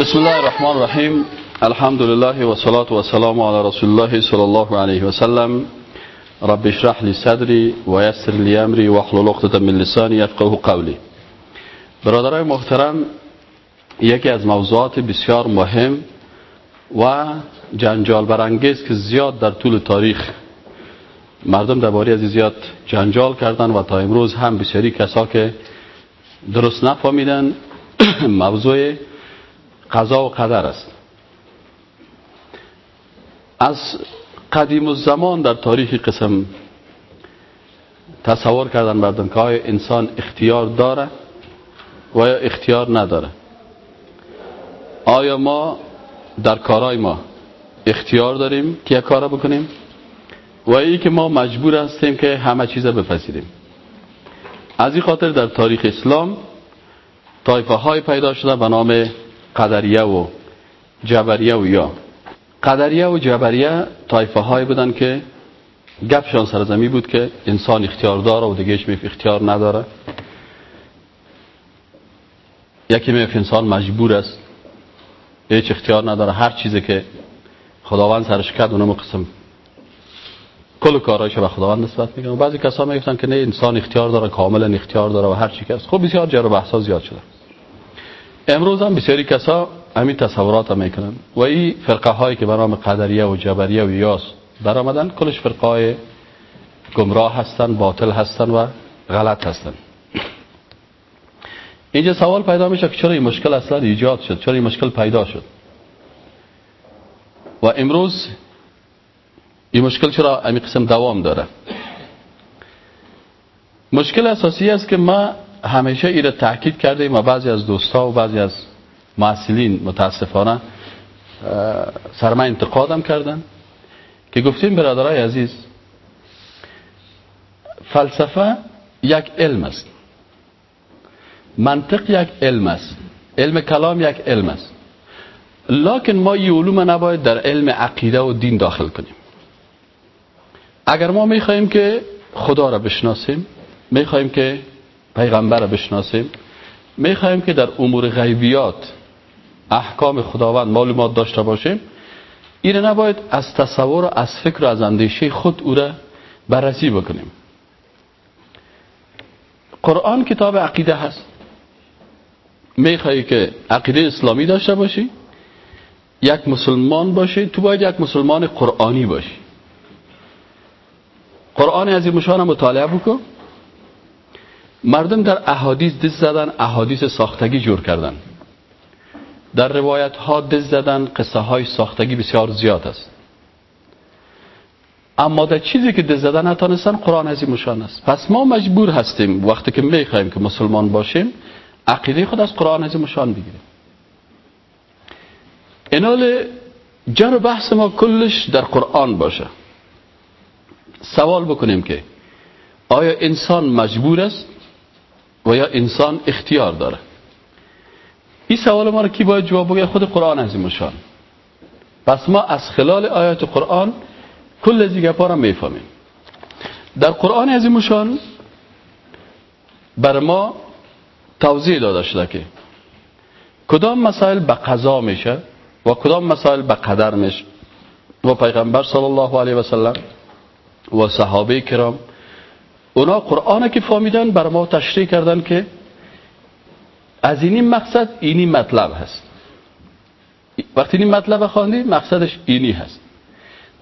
بسم الله الرحمن الرحیم الحمد لله و صلاة و سلام علی رسول الله صلی الله علیه و سلم رب اشرح لی صدری و یسر لی امری و احلل عقدة من لسانی یفقهوا قولی برادرای محترم یکی از موضوعات بسیار مهم و جنجال برانگیز که زیاد در طول تاریخ مردم درباره از زیاد جنجال کردن و تا امروز هم بسیاری کسا که درست نفهمیدن موضوع قضا و قدر است. از قدیم الزمان در تاریخ قسم تصور کردن مردم که آیا انسان اختیار داره و یا اختیار نداره. آیا ما در کارهای ما اختیار داریم که یک کار بکنیم؟ و ای که ما مجبور هستیم که همه چیز بپذیریم. از این خاطر در تاریخ اسلام طایفه های پیدا شده به نام قدریه و جبریه و یا. قدریه و جبریه طایفه های بودن که گپشان سرزمی بود که انسان اختیار داره و دیگه میف اختیار نداره. یکی میف انسان مجبور است هیچ اختیار نداره. هر چیزی که خداوند سرش کرد اونم قسم کل کارایش به خداوند نسبت میگن و بعضی کسا می‌گفتن که نه انسان اختیار داره کاملا اختیار داره و هر چی که است. خب بسیار جر و بحثا زیاد شده. امروز هم بسیاری کسا همین تصورات هم می‌کنن. و این فرقه هایی که به نام قدریه و جبریه و یاس در آمدن کلش فرقه های گمراه هستن باطل هستن و غلط هستن. اینجا سوال پیدا میشه که چرا این مشکل اصلا ایجاد شد؟ چرا این مشکل پیدا شد؟ و امروز این مشکل چرا امی قسم دوام داره؟ مشکل اساسی است که ما همیشه ایره تاکید کردیم و بعضی از دوستا و بعضی از معسلین متاسفانه سرما انتقادم کردن که گفتیم برادرای عزیز فلسفه یک علم است. منطق یک علم است. علم کلام یک علم است. لکن ما این علوم نباید در علم عقیده و دین داخل کنیم. اگر ما میخواییم که خدا را بشناسیم میخواییم که پیغمبر را بشناسیم میخواییم که در امور غیبیات احکام خداوند معلومات داشته باشیم. این نباید از تصور و از فکر و از اندیشه خود او را بررسی بکنیم. قرآن کتاب عقیده هست. میخوایی که عقیده اسلامی داشته باشی یک مسلمان باشی تو باید یک مسلمان قرآنی باشی. قرآن از این مطالعه بکن. مردم در احادیث دست زدن احادیث ساختگی جور کردن. در روایت ها دست زدن قصه های ساختگی بسیار زیاد است. اما در چیزی که دست زدن نتانستن قرآن از این است. پس ما مجبور هستیم وقتی که می‌خوایم که مسلمان باشیم عقیده خود از قرآن از این بگیریم. اینال جر بحث ما کلش در قرآن باشه. سوال بکنیم که آیا انسان مجبور است؟ و یا انسان اختیار داره. این سوال ما رو کی باید جواب بگه؟ خود قرآن از این پس ما از خلال آیات قرآن کل از این را می‌فهمیم. در قرآن از این بر ما توضیح داده شده که کدام مسائل به قضا میشه و کدام مسائل به قدر میشه. و پیغمبر صلی الله علیه و و صحابه کرام اونا قرآن که فهمیدن بر ما تشریح کردن که از اینی مقصد اینی مطلب هست. وقتی این مطلب خواندی مقصدش اینی هست.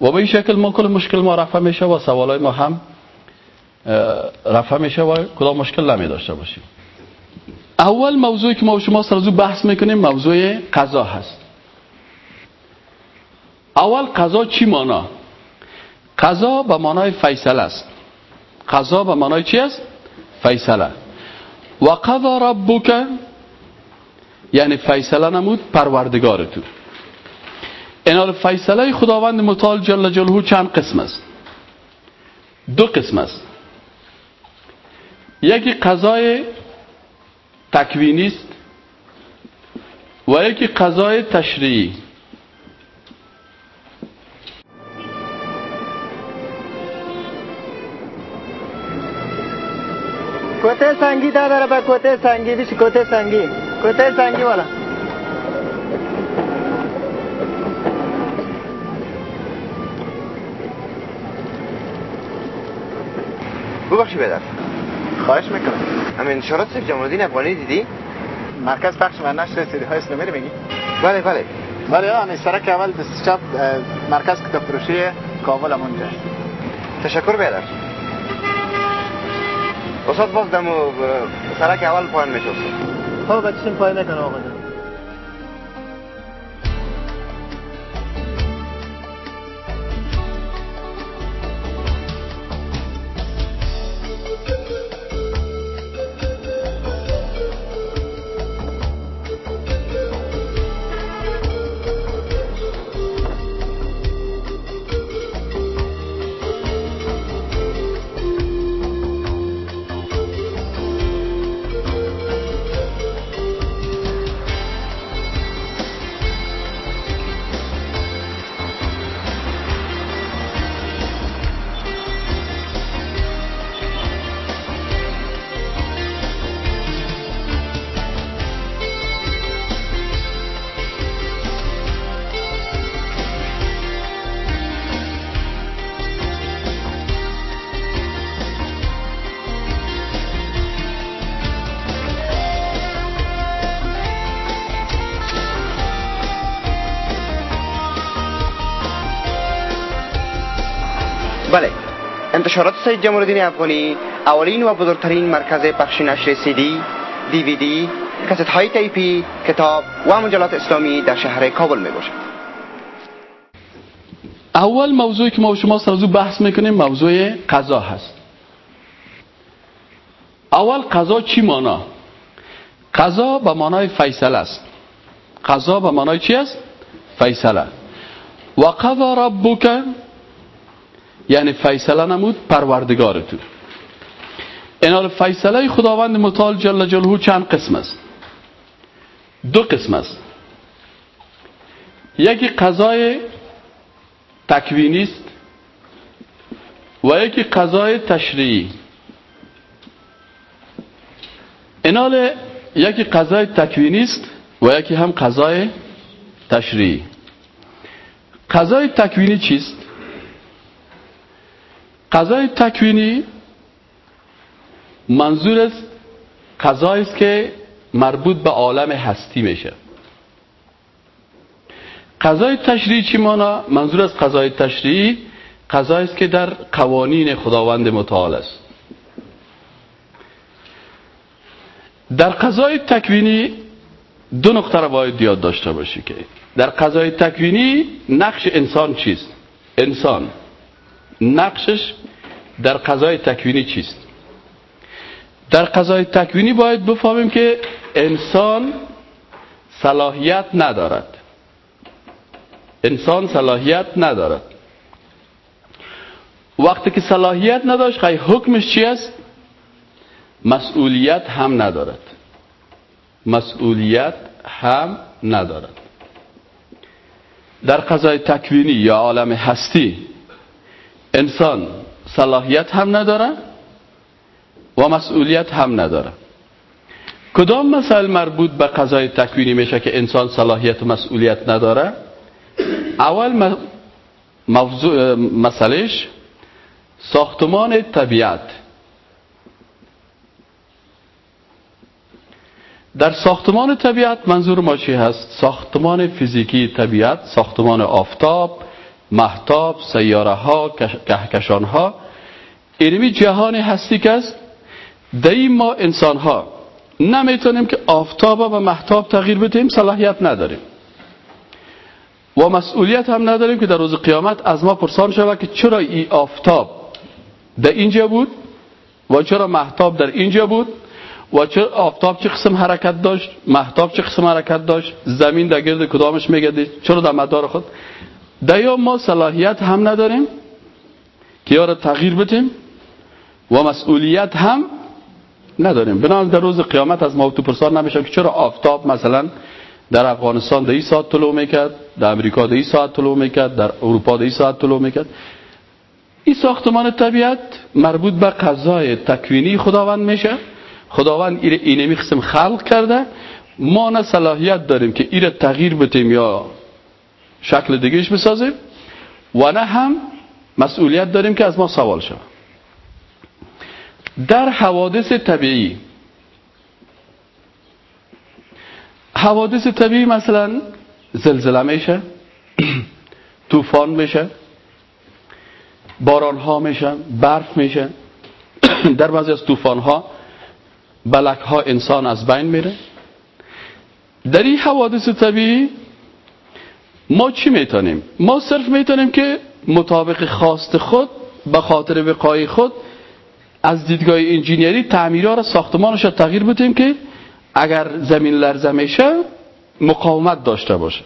و به این شکل ما کل مشکل ما رفع میشه و سوالای ما هم رفع میشه و کدام مشکل نمی داشته باشیم. اول موضوعی که ما شما سرزو بحث می‌کنیم موضوع قضا هست. اول قضا چی مانا؟ قضا به مانای فیصله است. قضا به مانای چی است؟ فیصله. و قضا ربک یعنی فیصله نمود پروردگار تو این فیصله خداوند متعال جل جلاله چند قسم است؟ دو قسم است. یکی قضای تکوینی است و یکی قضای تشریعی. کوته سنگی دا داره به کوته سنگی بیش کوته سنگی. کوته سنگی والا. ببخشی بدر خواهش می‌کنم. همین شارات سیف جمالدین افغانی دیدی؟ مرکز پخش و نشر سری های اسلامی رو میگی؟ بله بله. بله آن سرک اول دست چپ مرکز کتاب فروشی کابل همونجا تشکر بدر استاد باز دمو سرک اول پایان میشه خب بچشیم پایان نکنه آقا انتشارات سید جمال الدین افغانی اولین و بزرگترین مرکز پخش نشر سی دی دی وی دی کست های تیپی کتاب و مجلات اسلامی در شهر کابل می باشد. اول موضوعی که ما با شما سر ازو بحث می‌کنیم موضوع قضا هست. اول قضا چی معنا؟ قضا به معنای فیصله است. قضا به معنای چی است؟ فیصله. و قضا ربک یعنی فیصله نمود پروردگار تو این فیصله خداوند متعال جل جلاله چند قسم است؟ دو قسم است. یکی قضای تکوینی است و یکی قضای تشریعی. اینال یکی قضای تکوینی است و یکی هم قضای تشریعی. قضای تکوینی چیست؟ قضای تکوینی منظور است قضایی است که مربوط به عالم هستی میشه. قضای تشریعی چی مانا؟ منظور از قضای تشریعی قضایی است که در قوانین خداوند متعال است. در قضای تکوینی دو نقطه را باید یاد داشته باشی که در قضای تکوینی نقش انسان چیست؟ انسان. نقشش در قضای تکوینی چیست؟ در قضای تکوینی باید بفهمیم که انسان صلاحیت ندارد. انسان صلاحیت ندارد. وقتی که صلاحیت نداشت خیلی حکمش چی است؟ مسئولیت هم ندارد. مسئولیت هم ندارد. در قضای تکوینی یا عالم هستی انسان صلاحیت هم نداره و مسئولیت هم نداره. کدام مسائل مربوط به قضای تکوینی میشه که انسان صلاحیت و مسئولیت نداره؟ اول موضوع مسئلهش ساختمان طبیعت. در ساختمان طبیعت منظور ما چی هست؟ ساختمان فیزیکی طبیعت ساختمان آفتاب محتاب سیاره ها کهکشان ها اینمی جهان هستی که است. در ما انسان ها نمی‌تونیم که آفتاب و محتاب تغییر بدیم صلاحیت نداریم. و مسئولیت هم نداریم که در روز قیامت از ما پرسان شود که چرا این آفتاب در اینجا بود و چرا محتاب در اینجا بود و چرا آفتاب چه قسم حرکت داشت محتاب چه قسم حرکت داشت زمین در گرد کدامش میگردید چرا در مدار خود؟ دیا ما صلاحیت هم نداریم که یا تغییر بدیم و مسئولیت هم نداریم. بنابراین در روز قیامت از ما تو پرسان نمیشه که چرا آفتاب مثلا در افغانستان در این ساعت طلوع می‌کرد در امریکا در این ساعت طلوع می‌کرد در اروپا در این ساعت طلوع می‌کرد. این ساختمان طبیعت مربوط به قضای تکوینی خداوند میشه. خداوند این اینمی قسم خلق کرده. ما نه صلاحیت داریم که این تغییر بدیم یا شکل دیگهش بسازیم و نه هم مسئولیت داریم که از ما سوال شود. در حوادث طبیعی حوادث طبیعی مثلا زلزله میشه طوفان میشه باران ها میشن برف میشه در بعضی از طوفان ها بلک ها انسان از بین میره. در این حوادث طبیعی ما چی می‌تونیم؟ ما صرف می‌تونیم که مطابق خواست خود به خاطر وقای خود از دیدگاه انجینیری تعمیرها را ساختمانش را تغییر بدیم که اگر زمین لرزه میشه مقاومت داشته باشه.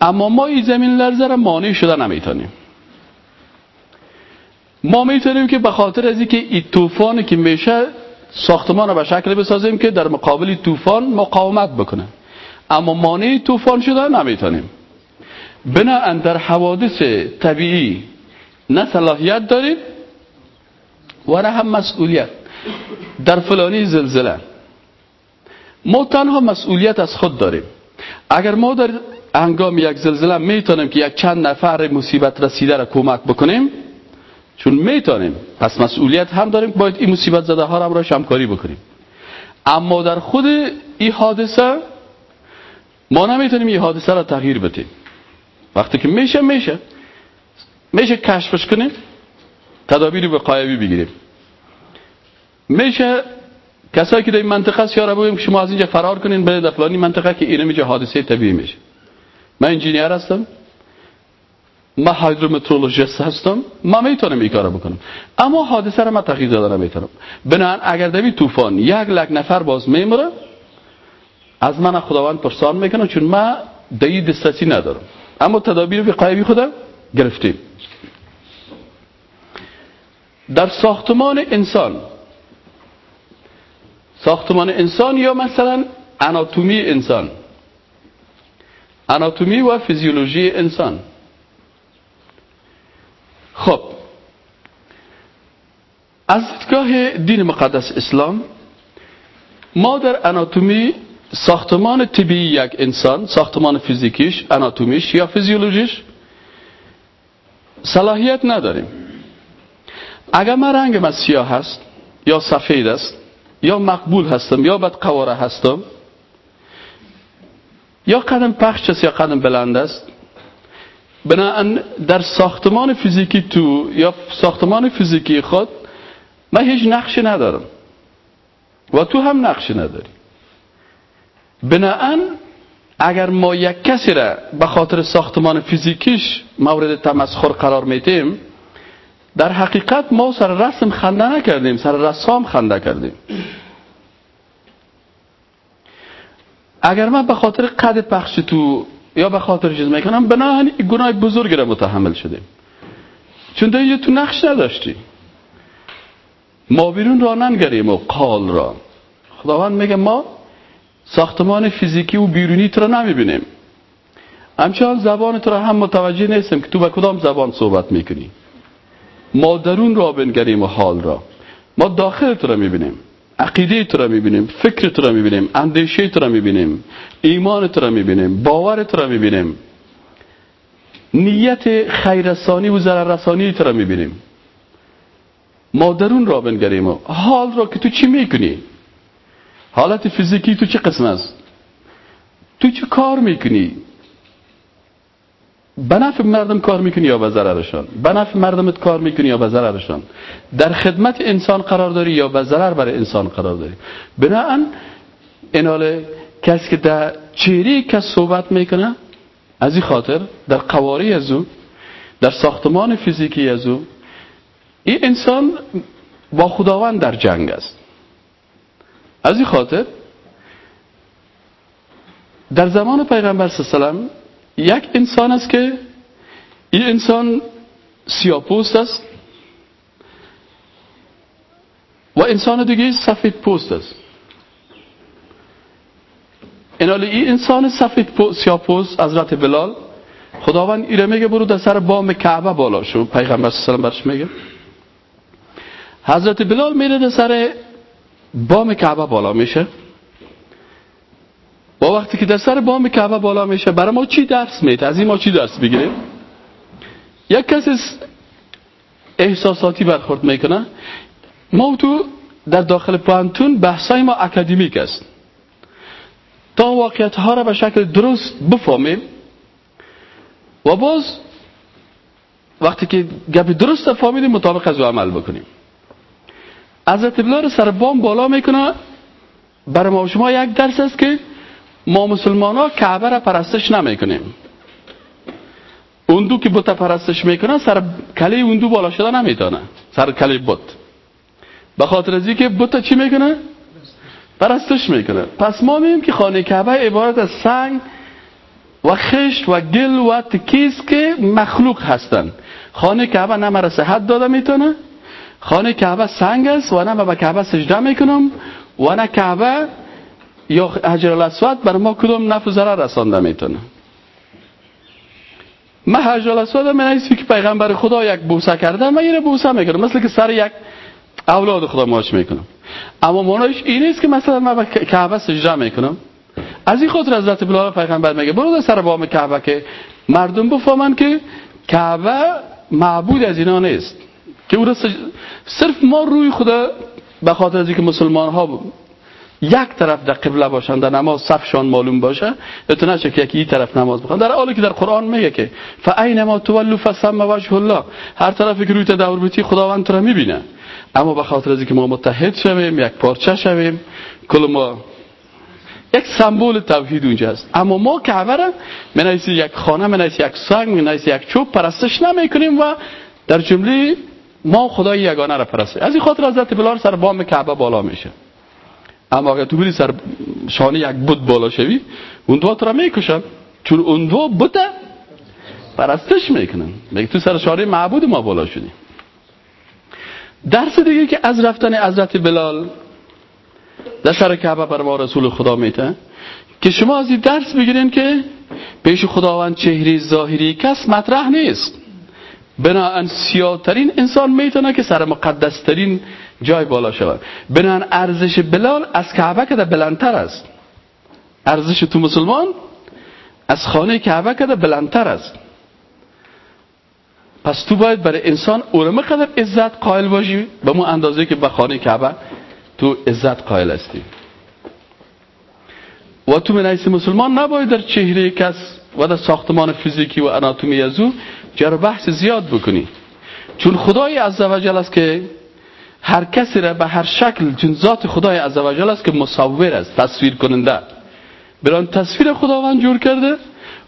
اما ما این زمین لرزه را مانع شده نمی‌تونیم. ما می‌تونیم که به خاطر از اینکه این طوفانی که میشه ساختمان رو به شکل بسازیم که در مقابل طوفان مقاومت بکنه. اما مانع طوفان شده نمی‌تونیم. بنا در حوادث طبیعی نه صلاحیت داریم و نه هم مسئولیت. در فلانی زلزله. ما تنها مسئولیت از خود داریم. اگر ما در انگام یک زلزله می‌تونیم که یک چند نفر مصیبت رسیده را کمک بکنیم چون می‌تونیم پس مسئولیت هم داریم باید این مصیبت زده ها را همکاری بکنیم. اما در خود این حادثه ما نمی‌تونیم این حادثه را تغییر بدیم. وقتی که میشه میشه. میشه کشفش کنیم تدابیر وقایوی بگیریم. میشه کسایی که در این منطقه است یارا بگیم شما از اینجا فرار کنین به در منطقه که اینه میجه حادثه طبیعی میشه. من انجینیر هستم. ما هایدرومترولوژیست هستم. ما می‌تونم این کارو بکنم. اما حادثه رو ما تغییر دادن نمی‌تونم. بنابراین اگر دوی طوفان یک لک نفر باز میمره از من خداوند پرسان می‌کنه چون ما دی دسترسی ندارم. اما تدابیر وقایوی خودم گرفتیم. در ساختمان انسان ساختمان انسان یا مثلا اناتومی انسان. اناتومی و فیزیولوژی انسان. خب از دیدگاه دین مقدس اسلام ما در اناتومی ساختمان طبیعی یک انسان ساختمان فیزیکیش اناتومیش یا فیزیولوژیش صلاحیت نداریم. اگر من رنگم از سیاه هست یا سفید است یا مقبول هستم یا بد قواره هستم یا قدم پخش است یا قدم بلند است بنابراین در ساختمان فیزیکی تو یا ساختمان فیزیکی خود من هیچ نقشی ندارم و تو هم نقشی نداری. بنابراین اگر ما یک کسی را به خاطر ساختمان فیزیکیش مورد تمسخر قرار میتیم در حقیقت ما سر رسم خنده نکردیم سر رسام خنده کردیم. اگر من به خاطر قد پخش تو یا به خاطر چیز می‌کنم بناهن گناه بزرگ را متحمل شدیم. چون در تو نقش نداشتی. ما بیرون را ننگریم و قال را. خداوند میگه ما ساختمان فیزیکی و بیرونی تو را نمی‌بینیم. همچنان زبان تو را هم متوجه نیستیم که تو به کدام زبان صحبت می‌کنی. ما درون را بنگریم و حال را. ما داخل را می‌بینیم. عقیده تو را می‌بینیم. فکر تو را می‌بینیم. اندیشه تو را می‌بینیم. ایمان تو را می‌بینیم. باور تو را می‌بینیم. نیت خیرسانی و ضرررسانی تو را می‌بینیم. ما درون را بنگریم و حال را که تو چی می‌کنی؟ حالت فیزیکی تو چه قسم است تو چه کار می‌کنی به مردم کار می‌کنی یا به ضررشان به مردمت کار می‌کنی یا به ضررشان در خدمت انسان قرار داری یا به ضرر برای انسان قرار داری بناهن ایناله کسی که در چیری کس صحبت می‌کنه از این خاطر در قواری از او در ساختمان فیزیکی از او این انسان با خداوند در جنگ است از این خاطر در زمان پیغمبر صلی الله علیه یک انسان است که این انسان سیاپوست است و انسان دیگه سفید پوست است. انال این انسان سفید سیاپوست حضرت بلال. خداوند ایره میگه برو در سر بام کعبه بالا شو. پیغمبر صلی الله برش میگه. حضرت بلال میره در سر بام کعبه بالا میشه. با وقتی که در سر بام کعبه بالا میشه برای ما چی درس میده؟ از این ما چی درس بگیریم یک کسی احساساتی برخورد می‌کنه. ما تو در داخل پانتون بحثای ما اکادمیک است. تا واقعیت ها را به شکل درست بفهمیم و باز وقتی که گپ درست فهمیدیم مطابق از او عمل بکنیم. حضرت بلا سر بام بالا می‌کنه. برای ما شما یک درس است که ما مسلمان ها کعبه را پرستش نمی‌کنیم. اون که بت پرستش می‌کنه سر کلی اون دو بالا شده نمی‌تونه سر کلی بت. به خاطر از که بت چی می‌کنه؟ پرستش می‌کنه. پس ما میگیم که خانه کعبه عبارت از سنگ و خشت و گل و تکیز که مخلوق هستند خانه کعبه نه مرا صحت داده می‌تونه خانه کعبه سنگ است و نه به کعبه سجده می‌کنم. و نه کعبه یا حجر الاسود بر ما کدوم نفع ضرر رسانده می‌تونه. من حجر الاسود من که پیغمبر خدا یک بوسه کرده من یه بوسه می‌کنم. مثل که سر یک اولاد خدا ماش می‌کنم. اما مانایش این نیست که مثلا من به کعبه سجده می‌کنم. از این خاطر حضرت بلال پیغمبر میگه برو سر بام کعبه که مردم بفهمن که کعبه معبود از اینا نیست. که او صرف ما روی خدا به خاطر از اینکه مسلمان ها یک طرف در قبله باشن در نماز صفشان معلوم باشه اتنا که یکی طرف نماز بخوان. در حالی که در قرآن میگه که فاینما تولوا فثم وجه الله هر طرفی که روی تدور بیتی خداوند تو را می‌بینه. اما به خاطر از اینکه ما متحد شویم یک پارچه شویم کل ما یک سمبل توحید اونجا است اما ما کعبه را منیسی یک خانه منیسی یک سنگ منیسی یک چوب پرستش نمی کنیم و در جمله ما خدای یگانه را پرستیم از این خاطر حضرت بلال سر بام کعبه بالا میشه. اما اگر تو بری سر شانه یک بود بالا شوی اون دو را می‌کشن. چون اون دو بوده پرستش می‌کنن. میگه تو سر شانه معبود ما بالا شدی. درس دیگه که از رفتن حضرت بلال در سر کعبه بر ما رسول خدا میته که شما از این درس بگیرین که پیش خداوند چهره ظاهری کس مطرح نیست. بناهن سیاترین انسان می‌تونه که سر مقدسترین جای بالا شود. بناهن ارزش بلال از کعبه که بلندتر است. ارزش تو مسلمان از خانه کعبه که بلندتر است. پس تو باید برای انسان اورمه قدر عزت قائل باشی. به مو اندازه که به خانه کعبه تو عزت قائل هستی. و تو من مسلمان نباید در چهره کس و در ساختمان فیزیکی و اناتومی از جر بحث زیاد بکنی. چون خدای عزوجل است که هر کسی را به هر شکل چون ذات خدای عزوجل است که مصور است تصویر کننده. بران تصویر خداوند جور کرده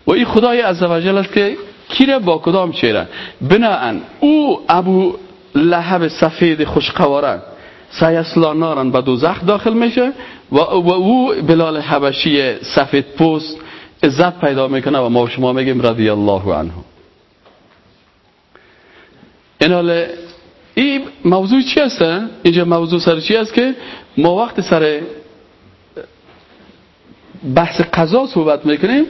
و این خدای عزوجل است که کی را با کدام چهره. بناهن او ابو لحب سفید خوشقواره سیسلا نارن به دوزخ داخل میشه و, و او بلال حبشی سفید پوست عزت پیدا می‌کنه و ما شما میگیم رضی الله عنه. این این موضوع چی هست؟ اینجا موضوع سر چی است که ما وقت سر بحث قضا صحبت می‌کنیم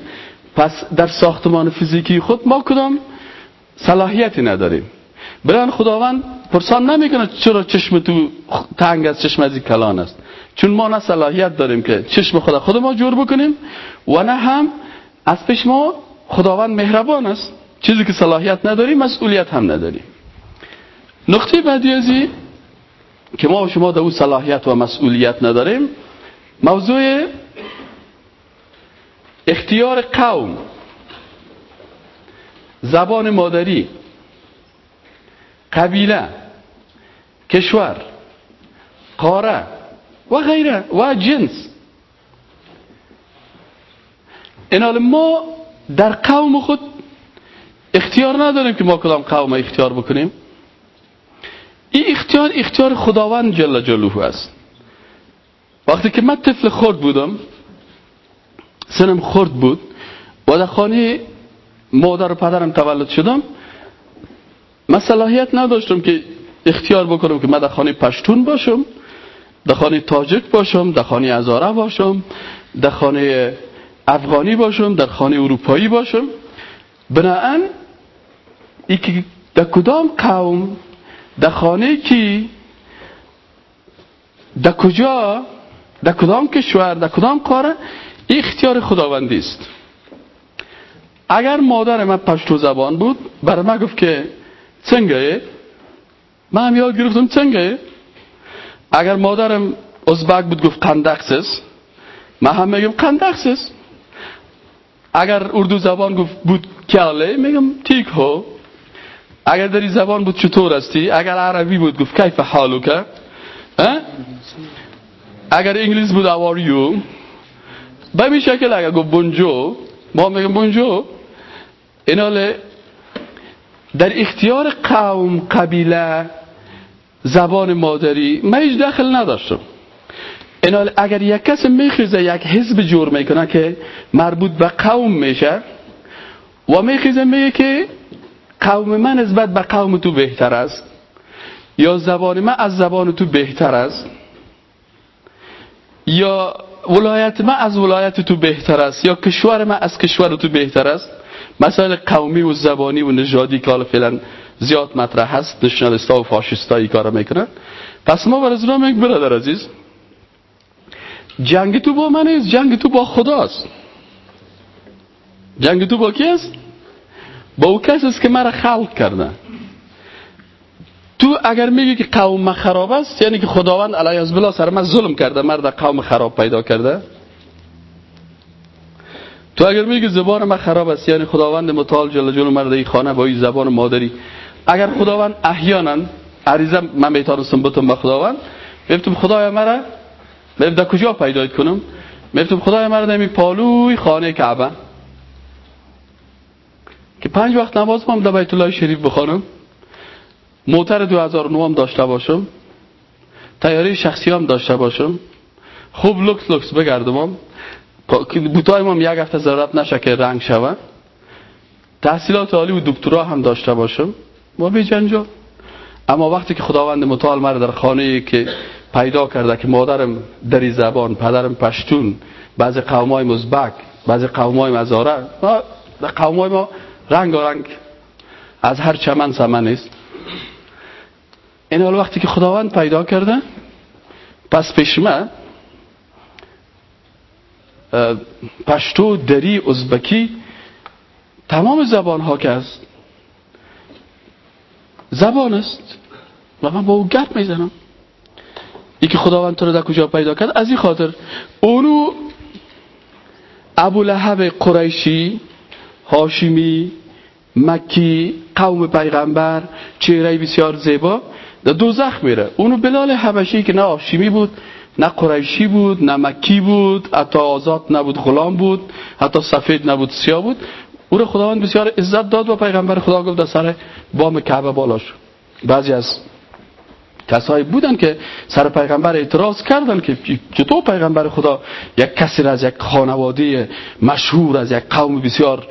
پس در ساختمان فیزیکی خود ما کدام صلاحیتی نداریم؟ بران خداوند پرسان نمی‌کنه چرا چشم تو تنگ است چشم از کلان است. چون ما نه صلاحیت داریم که چشم خدا خود ما جور بکنیم و نه هم از پیش ما خداوند مهربان است. چیزی که صلاحیت نداریم مسئولیت هم نداریم. نقطه بعدی ازی که ما و شما در او صلاحیت و مسئولیت نداریم موضوع اختیار قوم. زبان مادری قبیله کشور قاره و غیره و جنس. اینال ما در قوم خود اختیار نداریم که ما کدام قوم اختیار بکنیم. این اختیار اختیار خداوند جل جلوه است. وقتی که من طفل خورد بودم سنم خورد بود و در خانه مادر و پدرم تولد شدم من صلاحیت نداشتم که اختیار بکنم که من در خانه پشتون باشم در خانه تاجک باشم در خانه ازاره باشم در خانه افغانی باشم در خانه اروپایی باشم. بناهن ای که در کدام قوم در خانه کی؟ در کجا؟ در کدام کشور؟ در کدام قاره؟ اختیار خداوندی است. اگر مادر من پشتو زبان بود برای من گفت که چنگه؟ من هم یاد گرفتم چنگه. اگر مادرم ازبک بود گفت قندقسس من هم میگم قندقسس اگر اردو زبان گفت بود کله میگم تیک ها اگر این زبان بود چطور هستی؟ اگر عربی بود گفت کیف حالو که اگر انگلیس بود یو به این شکل اگر گفت بونجو ما میگم بونجو. ایناله در اختیار قوم قبیله زبان مادری من هیچ دخل نداشتم. اینال اگر یک کس میخیزه یک حزب جور می‌کنه که مربوط به قوم میشه و میخیزه میگه که قوم من نسبت به قوم تو بهتر است. یا زبان من از زبان تو بهتر است. یا ولایت من از ولایت تو بهتر است. یا کشور من از کشور تو بهتر است. مثلا قومی و زبانی و نژادی که حالا فعلا زیاد مطرح هست نشنالستا و فاشستا ای کارا می‌کنن. پس ما بر را میگه برادر عزیز جنگ تو با من است جنگ تو با خداست جنگ تو با کی است؟ با او کس است که مرا خلق کرده. تو اگر میگی که قوم خراب است یعنی که خداوند علیه از بلا سر من ظلم کرده مرد قوم خراب پیدا کرده. تو اگر میگی زبان من خراب است یعنی خداوند متعال جل جلاله مرد این خانه با این زبان مادری. اگر خداوند احیانا عریضه من می‌تونستم بتون به خداوند میفتم خدای مرا در کجا پیدا کنم؟ میفتم خدای مرا نمی پالوی خانه کعبه. که پنج وقت نماز هم در بیت الله شریف بخوانم. موتر 2009 هم داشته باشم. تیاری شخصی هم داشته باشم. خوب لکس لکس بگردم هم. بوتای هم یک هفته ضرورت نشه که رنگ شوه. تحصیلات عالی و دکترا هم داشته باشم. ما بی جنجا اما وقتی که خداوند متعال مرا در خانه که پیدا کرده که مادرم دری زبان پدرم پشتون بعضی قومای مزبک بعضی قومای مزاره در قومای ما رنگ رنگ. از هر چمن سمن است. این حال وقتی که خداوند پیدا کرده پس پیشمه پشتو دری ازبکی تمام زبان ها که است زبان است. و من با او گرد می‌زنم. ای خداوند تو رو در کجا پیدا کرد؟ از این خاطر. اونو ابو لحب قریشی هاشمی مکی قوم پیغمبر چهره بسیار زیبا در دوزخ میره اونو بلال حبشی که نه هاشمی بود نه قریشی بود نه مکی بود حتی آزاد نبود غلام بود حتی سفید نبود سیاه بود او رو خداوند بسیار عزت داد و پیغمبر خدا گفت در سر بام کعبه بالا شد بعضی از کسایی بودن که سر پیغمبر اعتراض کردن که چطور پیغمبر خدا یک کسی را از یک خانواده مشهور از یک قوم بسیار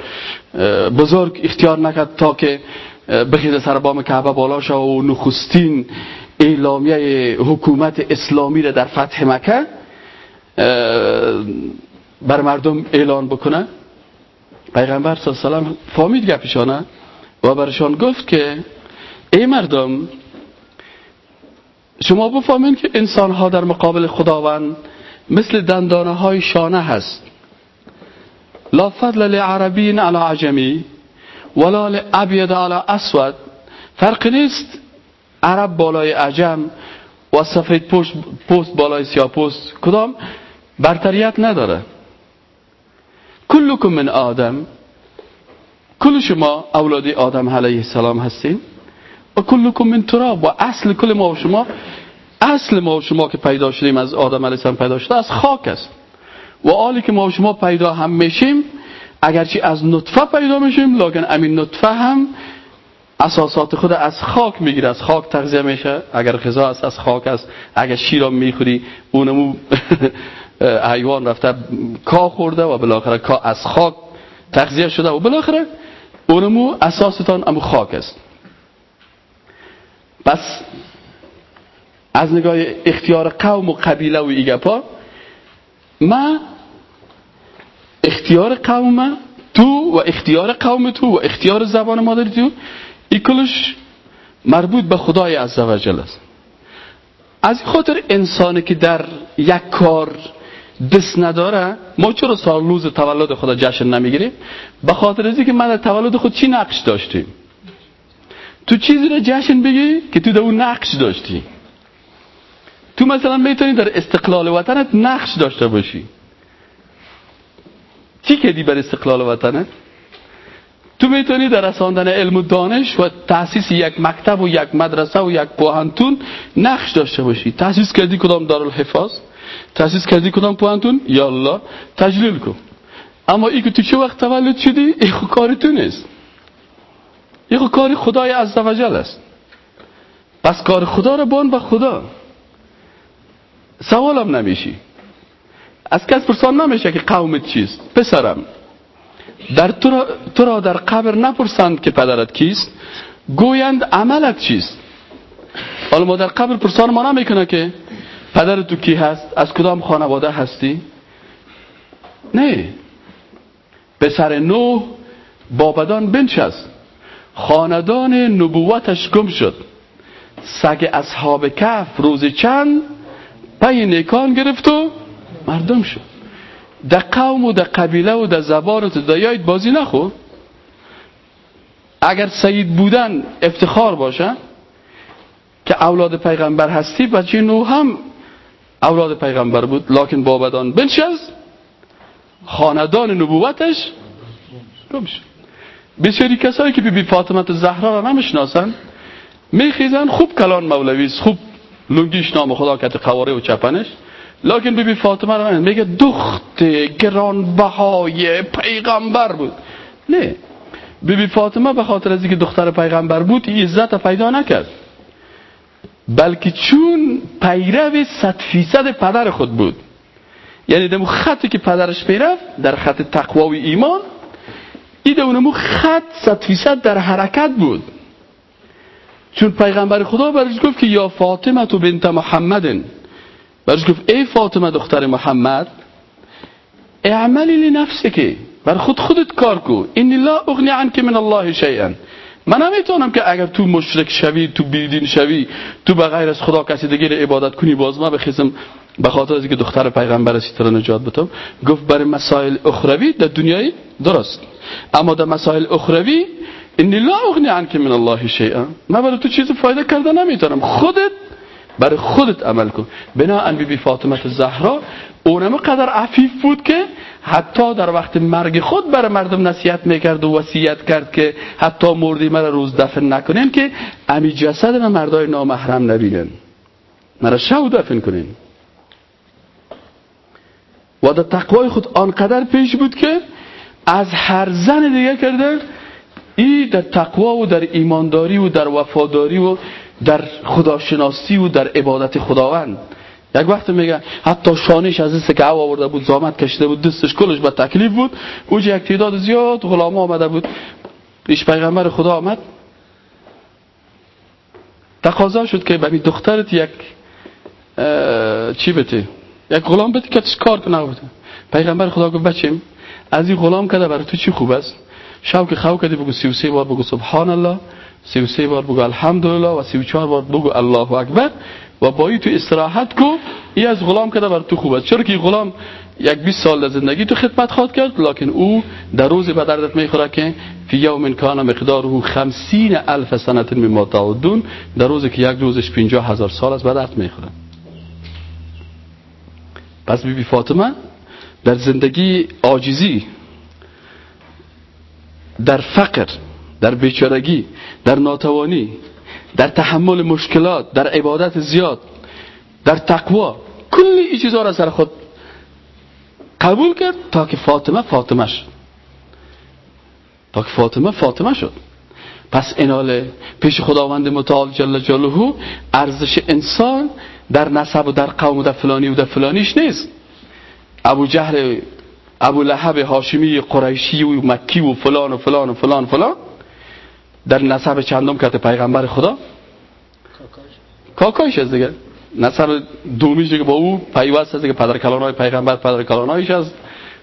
بزرگ اختیار نکرد تا که بخیز سر بام کعبه بالا شد و نخستین اعلامیه حکومت اسلامی را در فتح مکه بر مردم اعلان بکنه. پیغمبر صلی الله علیه و فامید گپشانه و برشان گفت که ای مردم شما بفهمین که انسان ها در مقابل خداوند مثل دندانه های شانه هست. لا فضل لعربی علی عجمی ولا لعبید علی اسود. فرق نیست عرب بالای عجم و سفید پوست, پوست بالای سیاه پوست. کدام؟ برتریت نداره. کلکم من آدم. کل شما اولادی آدم علیه السلام هستین. و کلکم من تراب و اصل کل ما و شما اصل ما و شما که پیدا شدیم از آدم علیه السلام پیدا شده از خاک است. و آلی که ما و شما پیدا هم میشیم اگرچه از نطفه پیدا میشیم لکن امین نطفه هم اساسات خود از خاک می‌گیره. از خاک تغذیه میشه. اگر غذا است از خاک است. اگر شیر می‌خوری اونمو حیوان رفته کا خورده و بالاخره کا از خاک تغذیه شده و بالاخره اونمو اساستان امو خاک است. پس از نگاه اختیار قوم و قبیله و ایگپا ما اختیار قوم تو و اختیار قوم تو و اختیار زبان مادری تو این کلش مربوط به خدای عزوجل است. از این خاطر انسانی که در یک کار دست نداره ما چرا سال روز تولد خدا جشن نمی‌گیریم؟ به خاطر از که من در تولد خود چی نقش داشتیم؟ تو چیزی را جشن بگی که تو در اون نقش داشتی. تو مثلا می‌تونی در استقلال وطنت نقش داشته باشی. چی کردی بر استقلال وطنت؟ تو می‌تونی در رساندن علم و دانش و تاسیس یک مکتب و یک مدرسه و یک پوهنتون نقش داشته باشی. تاسیس کردی کدام دارالحفاظ؟ تاسیس کردی کدام پوهنتون؟ یا الله تجلیل کن. اما ای که تو چه وقت تولد شدی؟ ای خو کار تو نیست. ای خو کار خدای عزوجل است. پس کار خدا رو بان به خدا. سوالم نمیشی. از کس پرسان نمیشه که قومت چیست؟ پسرم در تو را, در قبر نپرسند که پدرت کیست؟ گویند عملت چیست؟ حالا ما در قبر پرسان ما نمی‌کنه که پدر تو کی هست؟ از کدام خانواده هستی؟ نه. پسر نوح بابدان بنشست. خاندان نبوتش گم شد. سگ اصحاب کف روز چند پی نیکان گرفت و مردم شد. در قوم و در قبیله و در زبان و در بازی نخو اگر سید بودن افتخار باشه که اولاد پیغمبر هستی بچه نو هم اولاد پیغمبر بود. لکن بابدان بنشست خاندان نبوتش گم شد. بسیاری کسایی که بی بی فاطمت زهرا را نمی‌شناسن میخیزن خوب کلان مولویست خوب لنگیش نام خدا کت قواره و چپنش. لکن بیبی فاطمه رو میگه دخت گرانبهای پیغمبر بود. نه. بیبی فاطمه به خاطر از اینکه دختر پیغمبر بود عزت پیدا نکرد. بلکه چون پیرو صد فیصد پدر خود بود. یعنی دمو خطی که پدرش پیرفت در خط تقوا و ایمان ایده اونمو خط صد فیصد در حرکت بود. چون پیغمبر خدا برش گفت که یا فاطمه تو بنت محمدن برش گفت ای فاطمه دختر محمد اعملی لنفسه که بر خود خودت کار کو. اینی لا اغنی عنک من الله شیئا. من نمی‌تونم که اگر تو مشرک شوی تو بیدین شوی تو به غیر از خدا کسی دیگه عبادت کنی باز ما بخیزم. به خاطر اینکه دختر پیغمبر است تر نجات بتم گفت برای مسائل اخروی در دنیای درست. اما در مسائل اخروی اینی لا اغنی عنک من الله شیئا. من برای تو چیز فایده کرده نمی‌تونم. خودت برای خودت عمل کن. بنا ان بی بی فاطمه زهرا اونم قدر عفیف بود که حتی در وقت مرگ خود برای مردم نصیحت می‌کرد و وصیت کرد که حتی مردی مرا روز دفن نکنین که امی جسد و مردای نامحرم نبینن. مرا شو دفن کنین. و در تقوای خود آنقدر پیش بود که از هر زن دیگه کرده ای در تقوا و در ایمانداری و در وفاداری و در خداشناسی و در عبادت خداوند. یک وقت میگه حتی شانش از این که آورده بود زامت کشیده بود دستش کلش با تکلیف بود. اونجا یک تعداد زیاد غلام آمده بود. پیش پیغمبر خدا آمد. تقاضا شد که به دخترت یک چی بده؟ یک غلام بده که کار کنه؟ بده. پیغمبر خدا گفت بچیم از این غلام کده برای تو چی خوب است؟ شب که خو کردی بگو 33 بار بگو سبحان الله. 33 بار بگو الحمدلله و 34 بار بگو الله اکبر و با تو استراحت کو. ای از غلام کده بر تو خوب است. چرا که غلام یک 20 سال زندگی تو خدمت خواد کرد لکن او در روز به دردت می‌خوره که فی یوم کان مقداره 50 الف سنه مما تعدون. در روزی که یک روزش 50 هزار سال است به درد می‌خوره. پس بی بی فاطمه در زندگی عاجزی در فقر در بیچارگی در ناتوانی در تحمل مشکلات در عبادت زیاد در تقوا کلی این چیزها را سر خود قبول کرد تا که فاطمه فاطمه شد. تا که فاطمه فاطمه شد. پس اناله پیش خداوند متعال جل جلاله ارزش انسان در نسب و در قوم و در فلانی و در فلانیش نیست. ابو جهل ابو لحب هاشمی قریشی و مکی و فلان و فلان و فلان و فلان در نسب چندم کت پیغمبر خدا؟ کاکایش از دیگه. نسب دومیش که با او پیوست از دیگه. پدر کلانای پیغمبر پدر کلانایش از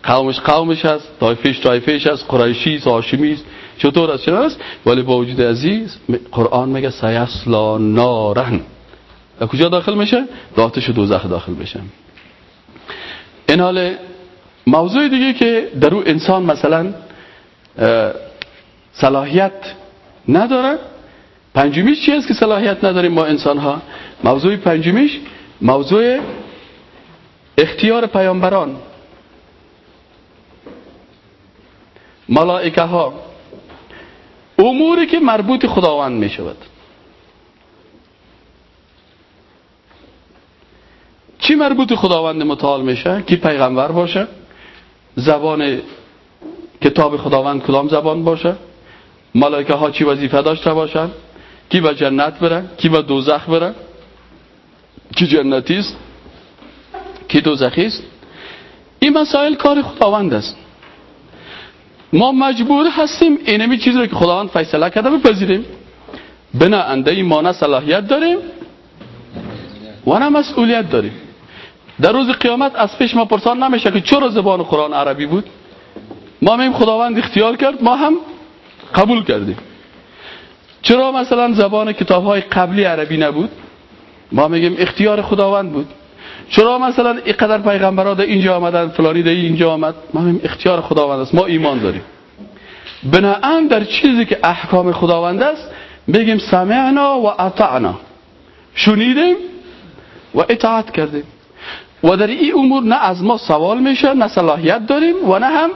قومش قومش هست طایفش طایفش هست قریشی هاشمی چطور است؟ چرا است؟ ولی با وجود عزیز قرآن میگه سیسلا نارن. کجا داخل میشه؟ داتش دوزخ داخل بشه این حال موضوع دیگه که در او انسان مثلا صلاحیت نداره پنجمیش چی است که صلاحیت نداریم ما انسان ها موضوع پنجمیش موضوع اختیار پیامبران. ملائکه ها اموری که مربوط خداوند می شود چی مربوط خداوند متعال میشه؟ کی پیغمبر باشه؟ زبان کتاب خداوند کدام زبان باشه؟ ملائکه ها چی وظیفه داشته باشن؟ کی به جنت بره؟ کی به دوزخ بره؟ کی جنتی است؟ کی دوزخی است؟ این مسائل کار خداوند است. ما مجبور هستیم اینمی چیزی رو که خداوند فیصله کرده بپذیریم. بنا انده ما نه صلاحیت داریم و نه مسئولیت داریم. در روز قیامت از پیش ما پرسان نمیشه که چرا زبان قرآن عربی بود؟ ما میم خداوند اختیار کرد ما هم قبول کردیم. چرا مثلا زبان کتاب های قبلی عربی نبود؟ ما میگیم اختیار خداوند بود. چرا مثلا اینقدر پیغمبرا در اینجا آمدن فلانی در اینجا آمد؟ ما میگیم اختیار خداوند است. ما ایمان داریم. بناهن در چیزی که احکام خداوند است میگیم سمعنا و اطعنا. شنیدیم و اطاعت کردیم. و در این امور نه از ما سوال میشه نه صلاحیت داریم و نه هم